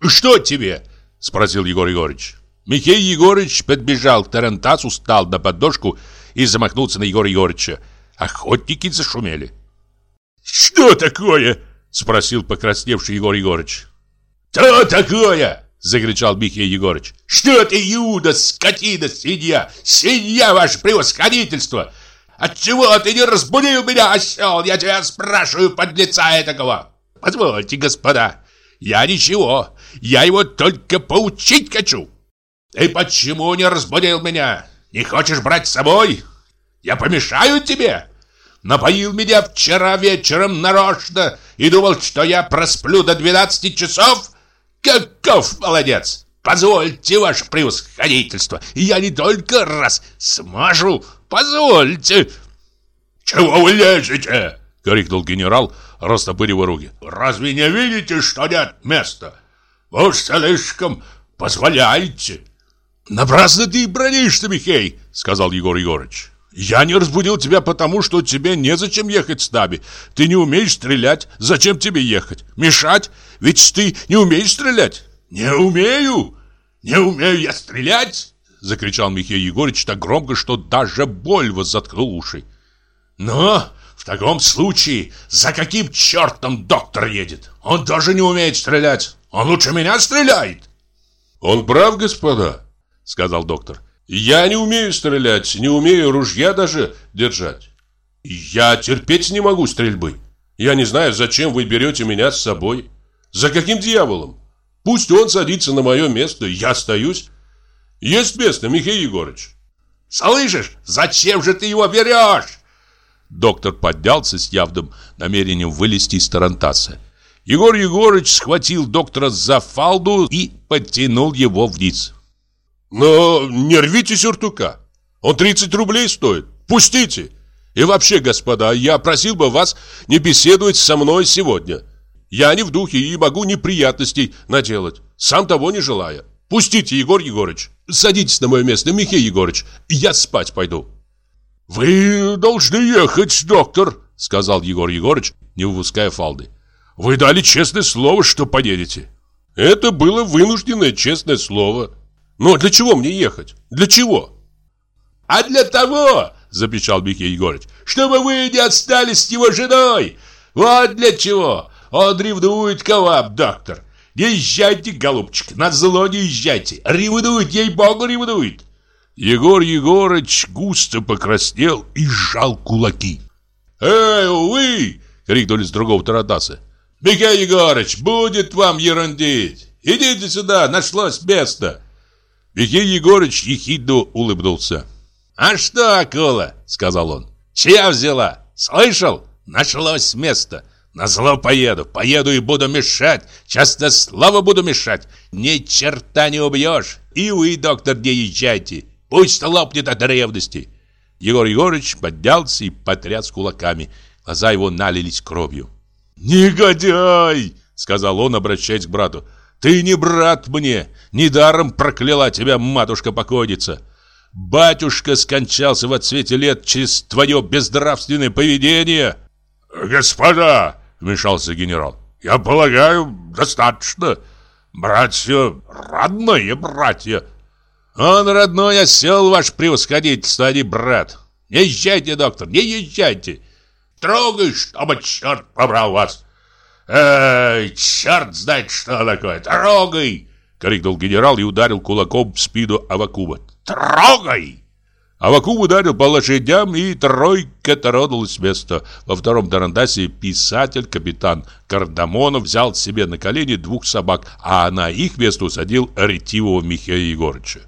«Что тебе?» – спросил Егор Егорыч. Михей Егорыч подбежал к Тарантасу, стал на подножку и замахнулся на Егора Егорыча. Охотники зашумели. «Что такое?» – спросил покрасневший Егор Егорыч. «Что такое?» – закричал Михей Егорыч. «Что ты, Юда, скотина, свинья? Свинья, ваше превосходительство! Отчего ты не разбудил меня, осел? Я тебя спрашиваю, подлеца этакого!» «Позвольте, господа, я ничего, я его только поучить хочу!» «Ты почему не разбудил меня? Не хочешь брать с собой? Я помешаю тебе?» Напоил меня вчера вечером нарочно и думал, что я просплю до 12 часов? Каков молодец! Позвольте, ваше превосходительство, я не только раз смажу, позвольте. Чего вы лезете? Крикнул генерал, растопыривая руки. Разве не видите, что нет места? Вы уж слишком позволяете. Напрасно ты бронишься, Михей, сказал Егор Егорыч. Я не разбудил тебя потому, что тебе незачем ехать с нами. Ты не умеешь стрелять. Зачем тебе ехать? Мешать? Ведь ты не умеешь стрелять. Не умею. Не умею я стрелять, закричал Михаил Егорович так громко, что даже боль заткнул уши. Но таком случае за каким чертом доктор едет? Он тоже не умеет стрелять. Он лучше меня стреляет. Он прав, господа, сказал доктор. Я не умею стрелять, не умею ружья даже держать. Я терпеть не могу стрельбы. Я не знаю, зачем вы берете меня с собой. За каким дьяволом? Пусть он садится на мое место, я остаюсь. Есть место, Михаил Егорыч. Слышишь, зачем же ты его берешь? Доктор поднялся с явным намерением вылезти из тарантаса. Егор Егорыч схватил доктора за фалду и подтянул его вниз. «Но не рвите сюртука. Он 30 рублей стоит. Пустите. И вообще, господа, я просил бы вас не беседовать со мной сегодня. Я не в духе и могу неприятностей наделать, сам того не желая. Пустите, Егор Егорыч. Садитесь на мое место, Михаил Егорыч. Я спать пойду. Вы должны ехать, доктор, сказал Егор Егорыч, не выпуская фалды. Вы дали честное слово, что поедете. Это было вынужденное честное слово. Но для чего мне ехать? Для чего? А для того, запечал Михаил Егорыч, чтобы вы не остались с его женой. Вот для чего. Он ревнует к вам, доктор. Не езжайте, голубчик, на зло не езжайте. Ревнует, ей-богу, ревнует. Егор Егорыч густо покраснел и сжал кулаки. «Эй, вы!» — крикнули с другого тарадаса. «Михаил Егорыч, будет вам ерундить! Идите сюда, нашлось место!» Михаил Егорыч ехидно улыбнулся. «А что, акула?» — сказал он. «Чья взяла? Слышал? Нашлось место!» На зло поеду, поеду и буду мешать, часто слово буду мешать. Ни черта не убьешь. И вы, доктор, не езжайте. Пусть лопнет от ревности. Егор Егорыч поднялся и потряс кулаками. Глаза его налились кровью. «Негодяй!» — сказал он, обращаясь к брату. «Ты не брат мне! Недаром прокляла тебя матушка-покойница! Батюшка скончался в отсвете лет через твое безнравственное поведение!» «Господа!» вмешался генерал. «Я полагаю, достаточно. Братья, родные братья». «Он родной осел, ваш превосходительство, а не брат. Не езжайте, доктор, не езжайте!» Трогай, чтобы черт побрал вас! Эй, черт знает, что такое! Трогай!» Крикнул генерал и ударил кулаком в спину Авакуба. «Трогай!» Авакуб ударил по лошадям, и тройка тронулась с места. Во втором тарандасе писатель, капитан Кардамонов, взял себе на колени двух собак, а на их место усадил ретивого Михаила Егорыча.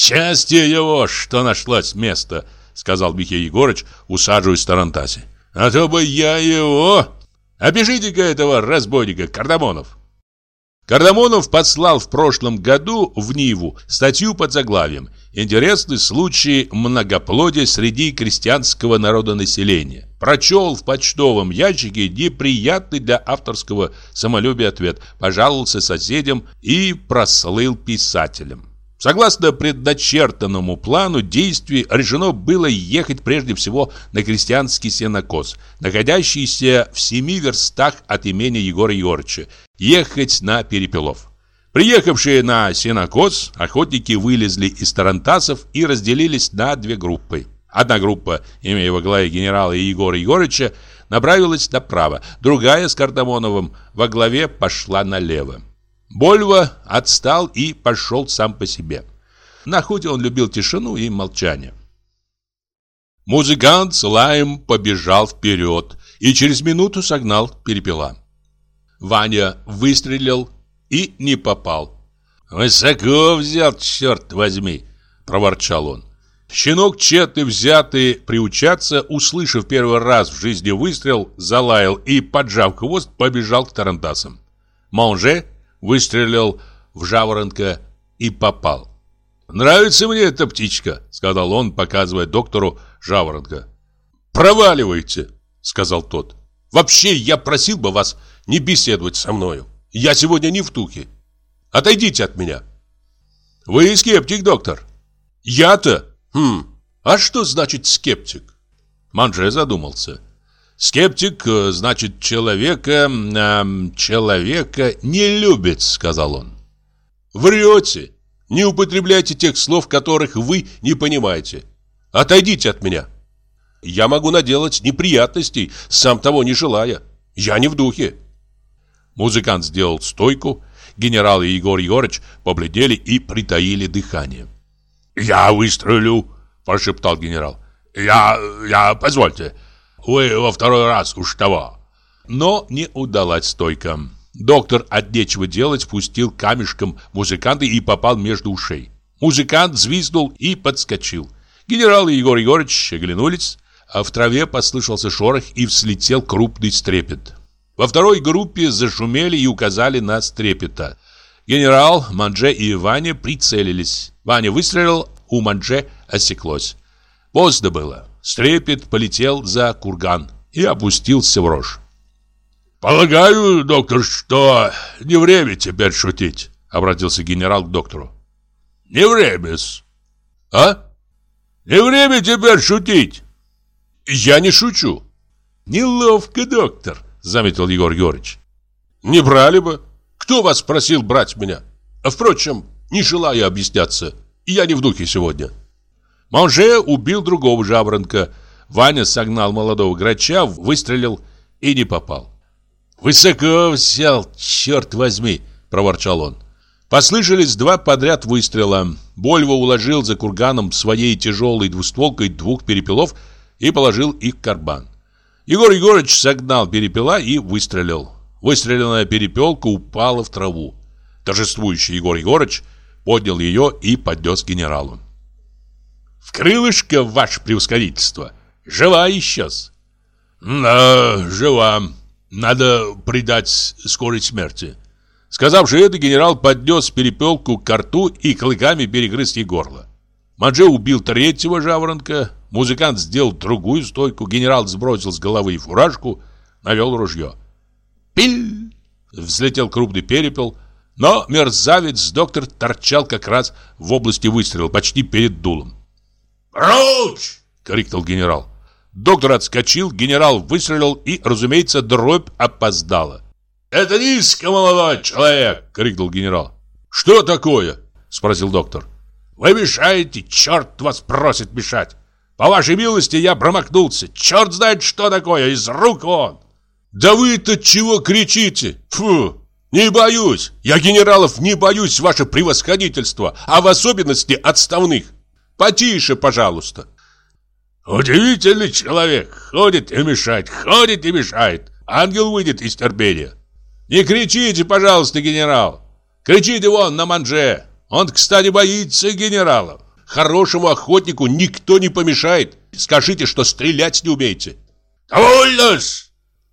«Счастье его, что нашлось место!» — сказал Михаил Егорыч, усаживаясь в тарантасе. «А то бы я его... Опишите-ка этого разбойника, Кардамонов!» Кардамонов послал в прошлом году в Ниву статью под заглавием «Интересный случай многоплодия среди крестьянского народонаселения». Прочел в почтовом ящике неприятный для авторского самолюбия ответ, пожаловался соседям и прослыл писателем. Согласно предначертанному плану действий, решено было ехать прежде всего на крестьянский сенокос, находящийся в семи верстах от имени Егора Егорыча, ехать на Перепелов. Приехавшие на сенокос, охотники вылезли из тарантасов и разделились на две группы. Одна группа, имея во главе генерала Егора Егорыча, направилась направо, другая с Кардамоновым во главе пошла налево. Больва отстал и пошел сам по себе. На охоте он любил тишину и молчание. Музыкант с лаем побежал вперед и через минуту согнал перепела. Ваня выстрелил и не попал. «Высоко взял, черт возьми!» – проворчал он. Щенок, тщетно взятый приучаться, услышав первый раз в жизни выстрел, залаял и, поджав хвост, побежал к тарантасам. Монже выстрелил в жаворонка и попал. «Нравится мне эта птичка», — сказал он, показывая доктору жаворонка. «Проваливайте», — сказал тот. «Вообще, я просил бы вас не беседовать со мною. Я сегодня не в тухе. Отойдите от меня». «Вы скептик, доктор». «Я-то? Хм, а что значит скептик?» Манже задумался. Скептик, э, значит, человека, э, человека не любит, сказал он. Врете. Не употребляйте тех слов, которых вы не понимаете. Отойдите от меня. Я могу наделать неприятностей, сам того не желая. Я не в духе. Музыкант сделал стойку. Генерал и Егор Егорыч побледнели и притаили дыхание. «Я выстрелю», – прошептал генерал. «Я... я... позвольте». Вы во второй раз уж того. Но не удалась стойка. Доктор от нечего делать спустил камешком музыканта и попал между ушей. Музыкант взвизнул и подскочил. Генерал и Егор Егорович оглянулись, а в траве послышался шорох и взлетел крупный стрепет. Во второй группе зашумели и указали на стрепета. Генерал, Манже и Ваня прицелились. Ваня выстрелил, у Манже осеклось. Поздно было. Стрепет полетел за курган и опустился в рожь. «Полагаю, доктор, что не время теперь шутить», — обратился генерал к доктору. «Не время-с». «А? Не время теперь шутить». «Я не шучу». «Неловко, доктор», — заметил Егор Егорыч. «Не брали бы. Кто вас просил брать меня? А впрочем, не желаю объясняться. Я не в духе сегодня». Манже убил другого жаворонка. Ваня согнал молодого грача, выстрелил и не попал. «Высоко взял, черт возьми!» – проворчал он. Послышались два подряд выстрела. Больво уложил за курганом своей тяжелой двустволкой двух перепелов и положил их в карбан. Егор Егорович согнал перепела и выстрелил. Выстреленная перепелка упала в траву. Торжествующий Егор Егорович поднял ее и поднес генералу. В крылышко, ваше превосходительство. Жива еще-с. Да, жива. Надо придать скорой смерти. Сказавши это, генерал поднес перепелку к рту и клыками перегрыз ей горло. Мадже убил третьего жаворонка, музыкант сделал другую стойку, генерал сбросил с головы фуражку, навел ружье. Пиль! Взлетел крупный перепел, но мерзавец доктор торчал как раз в области выстрела, почти перед дулом. «Прочь!» — крикнул генерал. Доктор отскочил, генерал выстрелил и, разумеется, дробь опоздала. «Это низко, молодой человек!» — крикнул генерал. «Что такое?» — спросил доктор. «Вы мешаете, черт вас просит мешать!» По вашей милости я промахнулся. Черт знает, что такое, из рук он. Да вы-то чего кричите? Фу, не боюсь. Я генералов не боюсь, ваше превосходительство, а в особенности отставных. Потише, пожалуйста. Удивительный человек. Ходит и мешает, ходит и мешает. Ангел выйдет из терпения. Не кричите, пожалуйста, генерал. Кричите вон на манже. Он, кстати, боится генералов. Хорошему охотнику никто не помешает. Скажите, что стрелять не умеете. довольно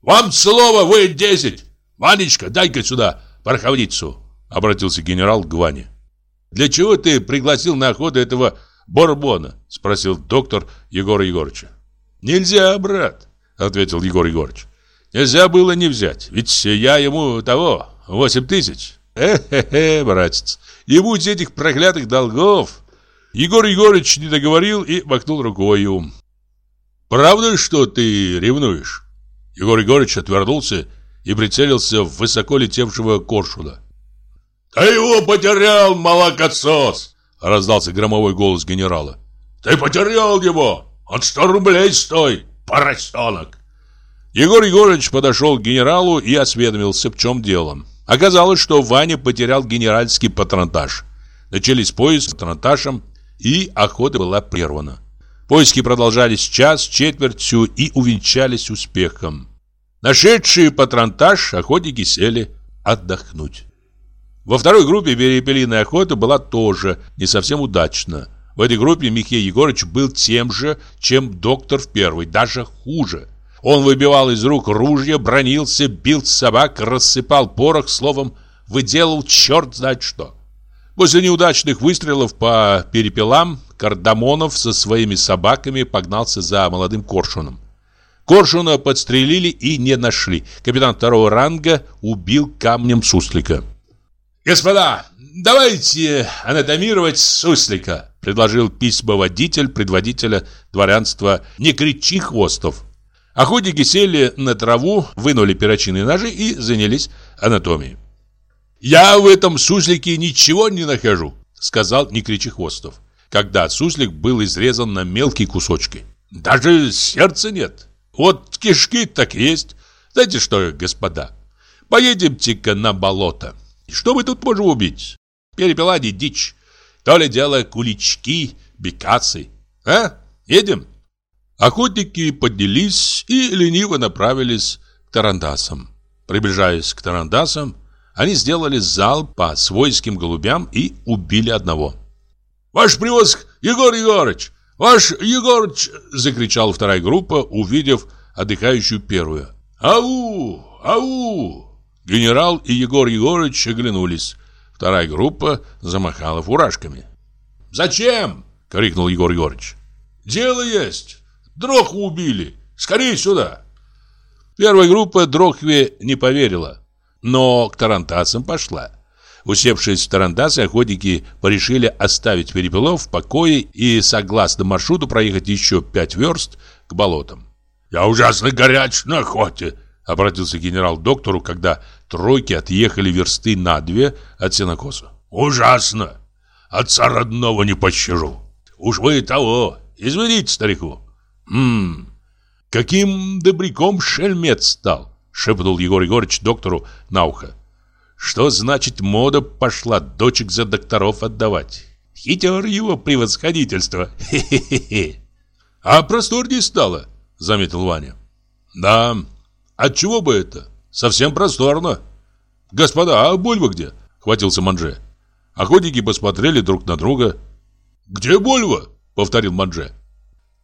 Вам слово, вы десять. Ванечка, дай-ка сюда пороховницу. Обратился генерал к Ване. Для чего ты пригласил на охоту этого Борбона? Спросил доктор Егор Егоровича. Нельзя, брат, ответил Егор Егорович. Нельзя было не взять, ведь я ему того, восемь тысяч. Э-хе-хе, братец, не будь этих проклятых долгов, Егор Егорович не договорил и махнул рукою. «Правда, что ты ревнуешь?» Егор Егорович отвернулся и прицелился в высоко летевшего коршуна. «Ты его потерял, молокосос!» Раздался громовой голос генерала. «Ты потерял его! От сто рублей стой, поросенок!» Егор Егорович подошел к генералу и осведомился, в чем дело. Оказалось, что Ваня потерял генеральский патронтаж. Начались поиски с патронтажем, и охота была прервана. Поиски продолжались час, четвертью и увенчались успехом. Нашедшие патронтаж охотники сели отдохнуть. Во второй группе перепелиная охота была тоже не совсем удачна. В этой группе Михей Егорович был тем же, чем доктор в первой, даже хуже. Он выбивал из рук ружья, бронился, бил собак, рассыпал порох, словом, выделал черт знает что. После неудачных выстрелов по перепелам Кардамонов со своими собаками погнался за молодым коршуном. Коршуна подстрелили и не нашли. Капитан второго ранга убил камнем суслика. «Господа, давайте анатомировать суслика», предложил письмоводитель предводителя дворянства «Не кричи, Хвостов». Охотники сели на траву, вынули перочинные ножи и занялись анатомией. «Я в этом суслике ничего не нахожу», — сказал не кричи Хвостов, когда суслик был изрезан на мелкие кусочки. «Даже сердца нет. Вот кишки так есть. Знаете что, господа, поедемте-ка на болото. Что мы тут можем убить? Перепела не дичь. То ли дело кулички, бекасы. А? Едем?» Охотники поднялись и лениво направились к тарандасам. Приближаясь к тарандасам, они сделали зал по свойским голубям и убили одного. «Ваш превоск, Егор Егорыч! Ваш Егорыч!» — закричала вторая группа, увидев отдыхающую первую. «Ау! Ау!» Генерал и Егор Егорыч оглянулись. Вторая группа замахала фуражками. «Зачем?» — крикнул Егор Егорыч. «Дело есть! Дроху убили! Скорее сюда!» Первая группа Дрохве не поверила но к тарантасам пошла. Усевшись в тарантасы, охотники порешили оставить перепелов в покое и, согласно маршруту, проехать еще пять верст к болотам. «Я ужасно горяч на охоте», — обратился генерал к доктору, когда тройки отъехали версты на две от сенокоса. «Ужасно! Отца родного не пощажу. Уж вы того, извините старику». «Ммм, каким добряком шельмец стал!» шепнул Егор Егорович доктору на ухо. Что значит мода пошла дочек за докторов отдавать? Хитер его превосходительство. Хе-хе-хе. А просторнее стало, заметил Ваня. Да, от чего бы это? Совсем просторно. Господа, а Бульва где? Хватился Манже. Охотники посмотрели друг на друга. Где Бульва? Повторил Манже.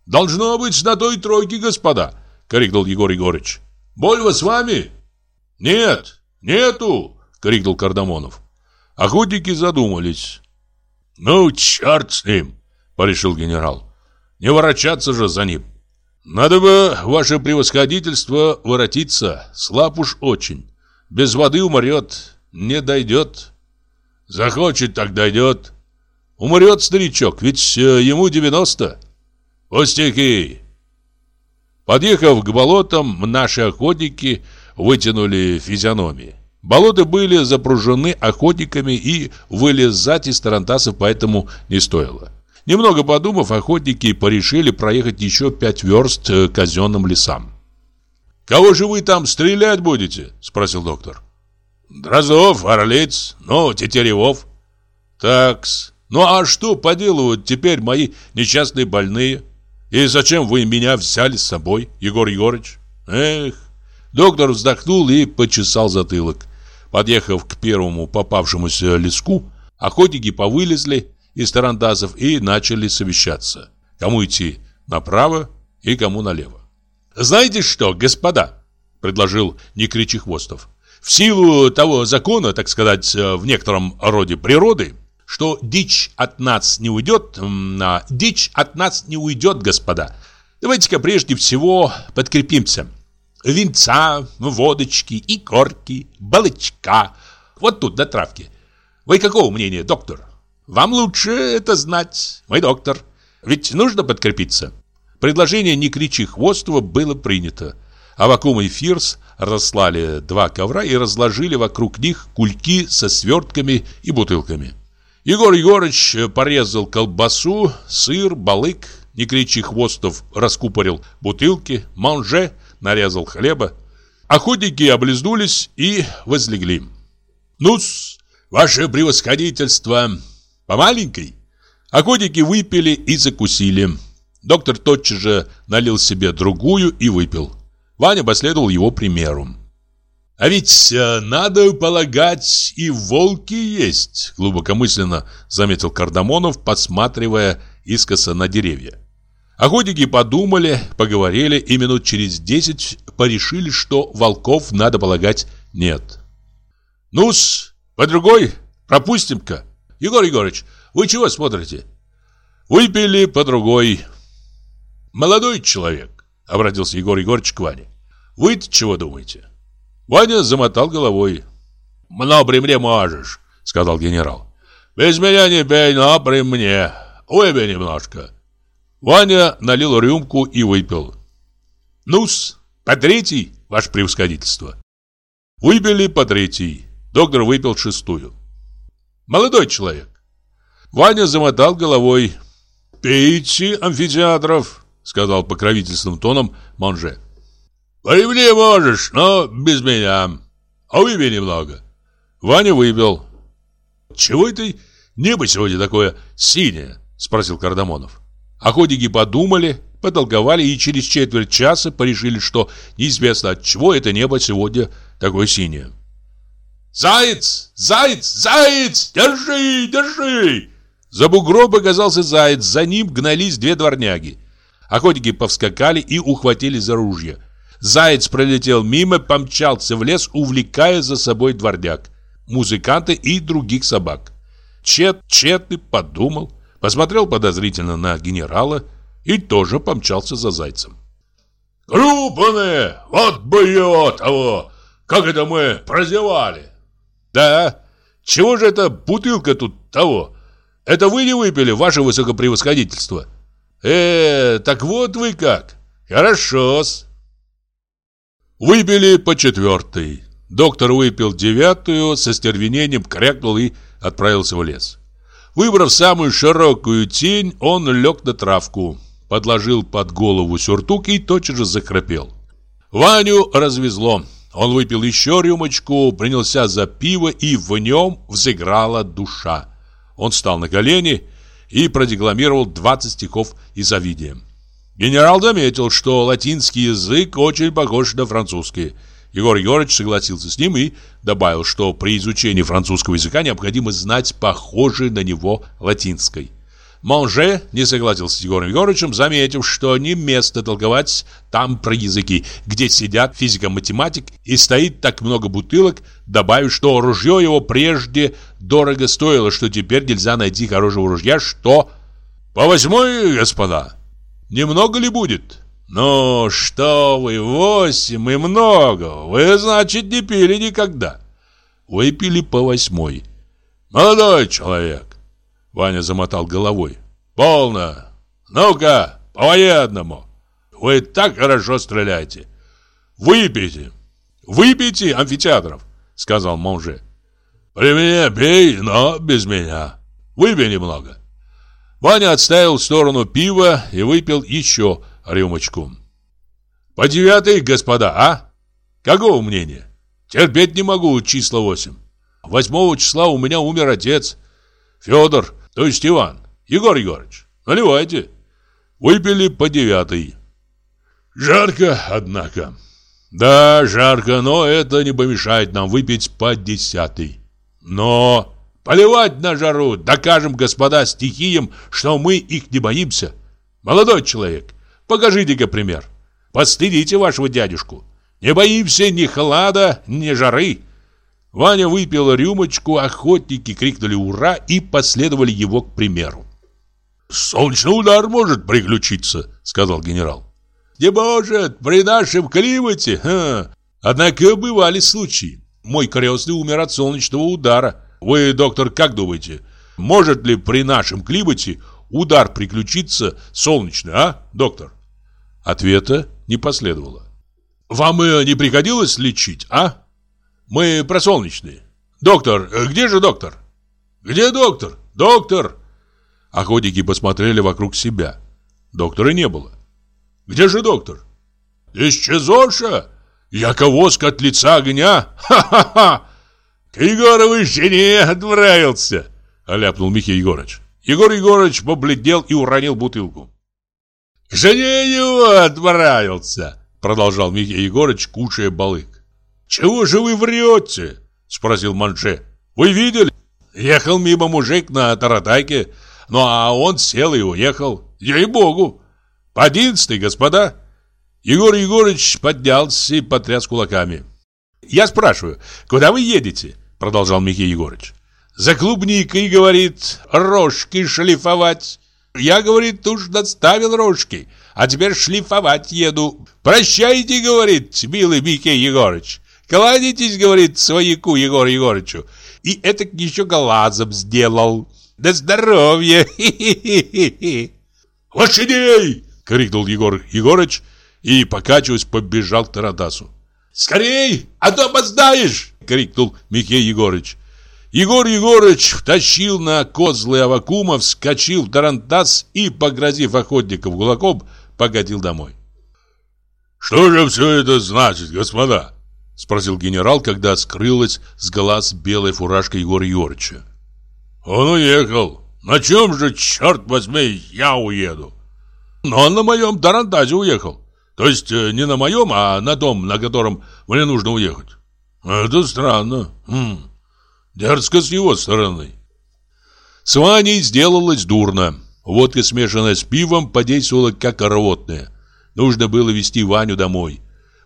Должно быть на той тройке, господа, крикнул Егор Егорыч. Больва с вами? Нет, нету, крикнул Кардамонов. Охотники задумались. Ну, черт с ним, порешил генерал. Не ворочаться же за ним. Надо бы, ваше превосходительство, воротиться. Слаб уж очень. Без воды умрет, не дойдет. Захочет, так дойдет. Умрет старичок, ведь э, ему 90. Пустяки, Подъехав к болотам, наши охотники вытянули физиономии. Болота были запружены охотниками и вылезать из тарантасов поэтому не стоило. Немного подумав, охотники порешили проехать еще пять верст э, казенным лесам. «Кого же вы там стрелять будете?» – спросил доктор. «Дроздов, Орлиц, ну, Тетеревов». «Такс. Ну а что поделывают теперь мои несчастные больные? И зачем вы меня взяли с собой, Егор Егорыч? Эх!» Доктор вздохнул и почесал затылок. Подъехав к первому попавшемуся леску, охотники повылезли из тарантасов и начали совещаться. Кому идти направо и кому налево. «Знаете что, господа?» – предложил Не кричи хвостов. «В силу того закона, так сказать, в некотором роде природы, что дичь от нас не уйдет, а дичь от нас не уйдет, господа. Давайте-ка прежде всего подкрепимся. Винца, водочки, и корки, балычка. Вот тут, до травки. Вы какого мнения, доктор?» Вам лучше это знать, мой доктор. Ведь нужно подкрепиться. Предложение «Не кричи хвостова» было принято. Авакум и Фирс расслали два ковра и разложили вокруг них кульки со свертками и бутылками. Егор Егорыч порезал колбасу, сыр, балык. Не кричи хвостов раскупорил бутылки, манже нарезал хлеба. Охотники облизнулись и возлегли. «Ну-с, ваше превосходительство!» По маленькой. Котики выпили и закусили. Доктор тотчас же налил себе другую и выпил. Ваня последовал его примеру. «А ведь э, надо полагать, и волки есть», глубокомысленно заметил Кардамонов, подсматривая искоса на деревья. Охотники подумали, поговорили и минут через десять порешили, что волков, надо полагать, нет. «Ну-с, по другой пропустим-ка», Егор Егорович, вы чего смотрите? Выпили по другой. Молодой человек, обратился Егор Егорович к Ване. вы чего думаете? Ваня замотал головой. «Но при мне можешь», — сказал генерал. «Без меня не пей, но при мне. Выпей немножко». Ваня налил рюмку и выпил. «Ну-с, по третий, ваше превосходительство». Выпили по третий. Доктор выпил шестую. Молодой человек. Ваня замотал головой. «Пейте, амфитеатров», — сказал покровительственным тоном Монже. «При мне можешь, но без меня. А выпей немного». Ваня выпил. «Чего это небо сегодня такое синее?» — спросил Кардамонов. Охотники подумали, потолковали и через четверть часа порешили, что неизвестно от чего это небо сегодня такое синее. «Заяц! Заяц! Заяц! Держи! Держи!» За бугром показался заяц, за ним гнались две дворняги. Охотники повскакали и ухватили за ружья. Заяц пролетел мимо, помчался в лес, увлекая за собой дворняк, музыканты и других собак. Чет, тщетный подумал, посмотрел подозрительно на генерала и тоже помчался за зайцем. «Крупные! Вот бы его того! Как это мы прозевали!» Да, чего же эта бутылка тут того? Это вы не выпили, ваше высокопревосходительство? Э, так вот вы как. Хорошо-с. Выпили по четвертой. Доктор выпил девятую, со стервенением крякнул и отправился в лес. Выбрав самую широкую тень, он лег на травку, подложил под голову сюртук и тотчас же захрапел. Ваню развезло. Он выпил еще рюмочку, принялся за пиво, и в нем взыграла душа. Он встал на колени и продекламировал 20 стихов из Овидия. Генерал заметил, что латинский язык очень похож на французский. Егор Егорович согласился с ним и добавил, что при изучении французского языка необходимо знать похожий на него латинский. Монже не согласился с Егором Егоровичем, заметив, что не место толковать там про языки, где сидят физико-математик и стоит так много бутылок, добавив, что ружье его прежде дорого стоило, что теперь нельзя найти хорошего ружья, что... По восьмой, господа, немного ли будет? Ну, что вы, восемь и много, вы, значит, не пили никогда. Выпили по восьмой. Молодой человек, Ваня замотал головой. «Полно! Ну-ка, по-военному! Вы так хорошо стреляете! Выпейте! Выпейте, амфитеатров!» Сказал Монже. «При мне пей, но без меня. Выпей немного». Ваня отставил в сторону пива и выпил еще рюмочку. «По девятой, господа, а? Какого мнения? Терпеть не могу числа восемь. Восьмого числа у меня умер отец. Федор, то есть Иван. Егор Егорович, наливайте». Выпили по девятой. Жарко, однако. Да, жарко, но это не помешает нам выпить по десятой. Но поливать на жару, докажем, господа, стихиям, что мы их не боимся. Молодой человек, покажите-ка пример. Постыдите вашего дядюшку. Не боимся ни холода, ни жары. Ваня выпил рюмочку, охотники крикнули «Ура!» и последовали его к примеру. «Солнечный удар может приключиться», — сказал генерал. «Не может, при нашем климате. Ха. Однако бывали случаи. Мой крестный умер от солнечного удара. Вы, доктор, как думаете, может ли при нашем климате удар приключиться солнечный, а, доктор?» Ответа не последовало. «Вам э, не приходилось лечить, а? Мы про солнечные. Доктор, э, где же доктор?» «Где доктор? Доктор!» Охотники посмотрели вокруг себя. Доктора не было. «Где же доктор?» «Исчезоша! Яковозка от лица огня! Ха-ха-ха! К Егоровой жене отправился!» Ляпнул Михей Егорыч. Егор Егорыч побледнел и уронил бутылку. «К жене его отправился!» Продолжал Михей Егорыч, кушая балык. «Чего же вы врете?» Спросил Манже. «Вы видели? Ехал мимо мужик на таратайке, ну а он сел и уехал. Ей-богу! По одиннадцатый, господа!» Егор Егорович поднялся и потряс кулаками. «Я спрашиваю, куда вы едете?» Продолжал Михей Егорович. «За клубникой, говорит, рожки шлифовать. Я, говорит, уж доставил рожки, а теперь шлифовать еду. Прощайте, говорит, милый Михей Егорович. Кладитесь, говорит, свояку Егору Егорычу. И это еще глазом сделал. Да здоровья! «Лошадей!» — крикнул Егор Егорыч и, покачиваясь, побежал к Тарадасу. «Скорей, а то опоздаешь!» — крикнул Михей Егорыч. Егор Егорыч втащил на козлы Авакума, вскочил в Тарантас и, погрозив охотников кулаком, погодил домой. «Что же все это значит, господа?» — спросил генерал, когда скрылась с глаз белая фуражка Егора Егорыча. Он уехал. На чем же, черт возьми, я уеду? Но он на моем Тарандазе уехал. То есть э, не на моем, а на том, на котором мне нужно уехать. Это странно. Хм. Дерзко с его стороны. С Ваней сделалось дурно. Водка, смешанная с пивом, подействовала как рвотная. Нужно было везти Ваню домой.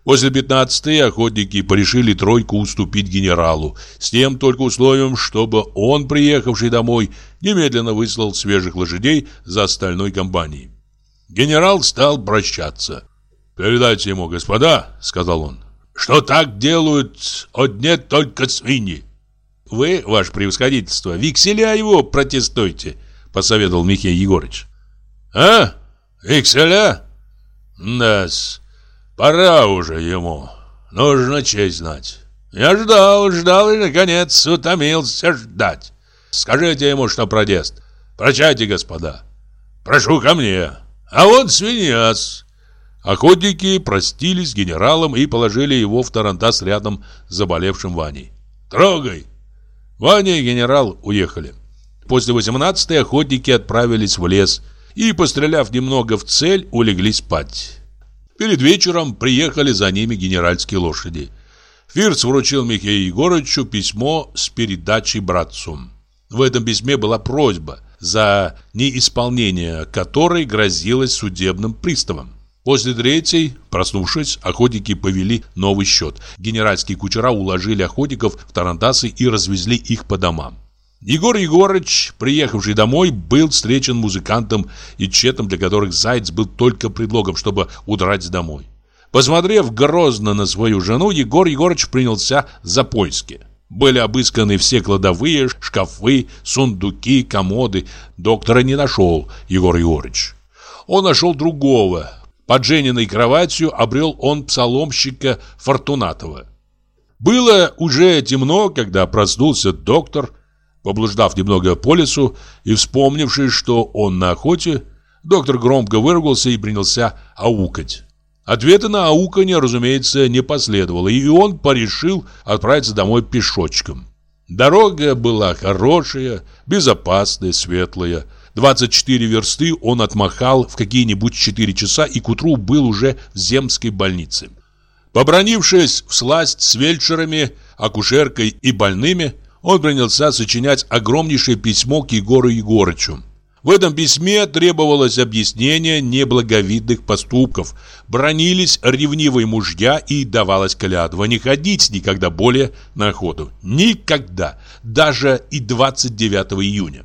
После 15-й охотники порешили тройку уступить генералу, с тем только условием, чтобы он, приехавший домой, немедленно выслал свежих лошадей за остальной компанией. Генерал стал прощаться. «Передайте ему, господа», — сказал он, — «что так делают одни только свиньи». «Вы, ваше превосходительство, векселя его протестуйте», — посоветовал Михей Егорыч. «А? Векселя? Да-с». Пора уже ему. Нужно честь знать. Я ждал, ждал и, наконец, утомился ждать. Скажите ему, что протест. Прощайте, господа. Прошу ко мне. А вот свиньяс. Охотники простились с генералом и положили его в тарантас рядом с заболевшим Ваней. «Трогай!» Ваня и генерал уехали. После 18-й охотники отправились в лес и, постреляв немного в цель, улеглись спать. Перед вечером приехали за ними генеральские лошади. Фирц вручил Михею Егорычу письмо с передачей братцу. В этом письме была просьба, за неисполнение которой грозилось судебным приставом. После третьей, проснувшись, охотники повели новый счет. Генеральские кучера уложили охотников в тарантасы и развезли их по домам. Егор Егорыч, приехавший домой, был встречен музыкантом и четом, для которых заяц был только предлогом, чтобы удрать домой. Посмотрев грозно на свою жену, Егор Егорыч принялся за поиски. Были обысканы все кладовые, шкафы, сундуки, комоды. Доктора не нашел Егор Егорыч. Он нашел другого. Под Жениной кроватью обрел он псаломщика Фортунатова. Было уже темно, когда проснулся доктор Поблуждав немного по лесу и вспомнивши, что он на охоте, доктор громко выругался и принялся аукать. Ответа на ауканье, разумеется, не последовало, и он порешил отправиться домой пешочком. Дорога была хорошая, безопасная, светлая. 24 версты он отмахал в какие-нибудь 4 часа и к утру был уже в земской больнице. Побронившись в сласть с фельдшерами, акушеркой и больными, он принялся сочинять огромнейшее письмо к Егору Егорычу. В этом письме требовалось объяснение неблаговидных поступков, бронились ревнивые мужья и давалась клятва не ходить никогда более на охоту. Никогда, даже и 29 июня.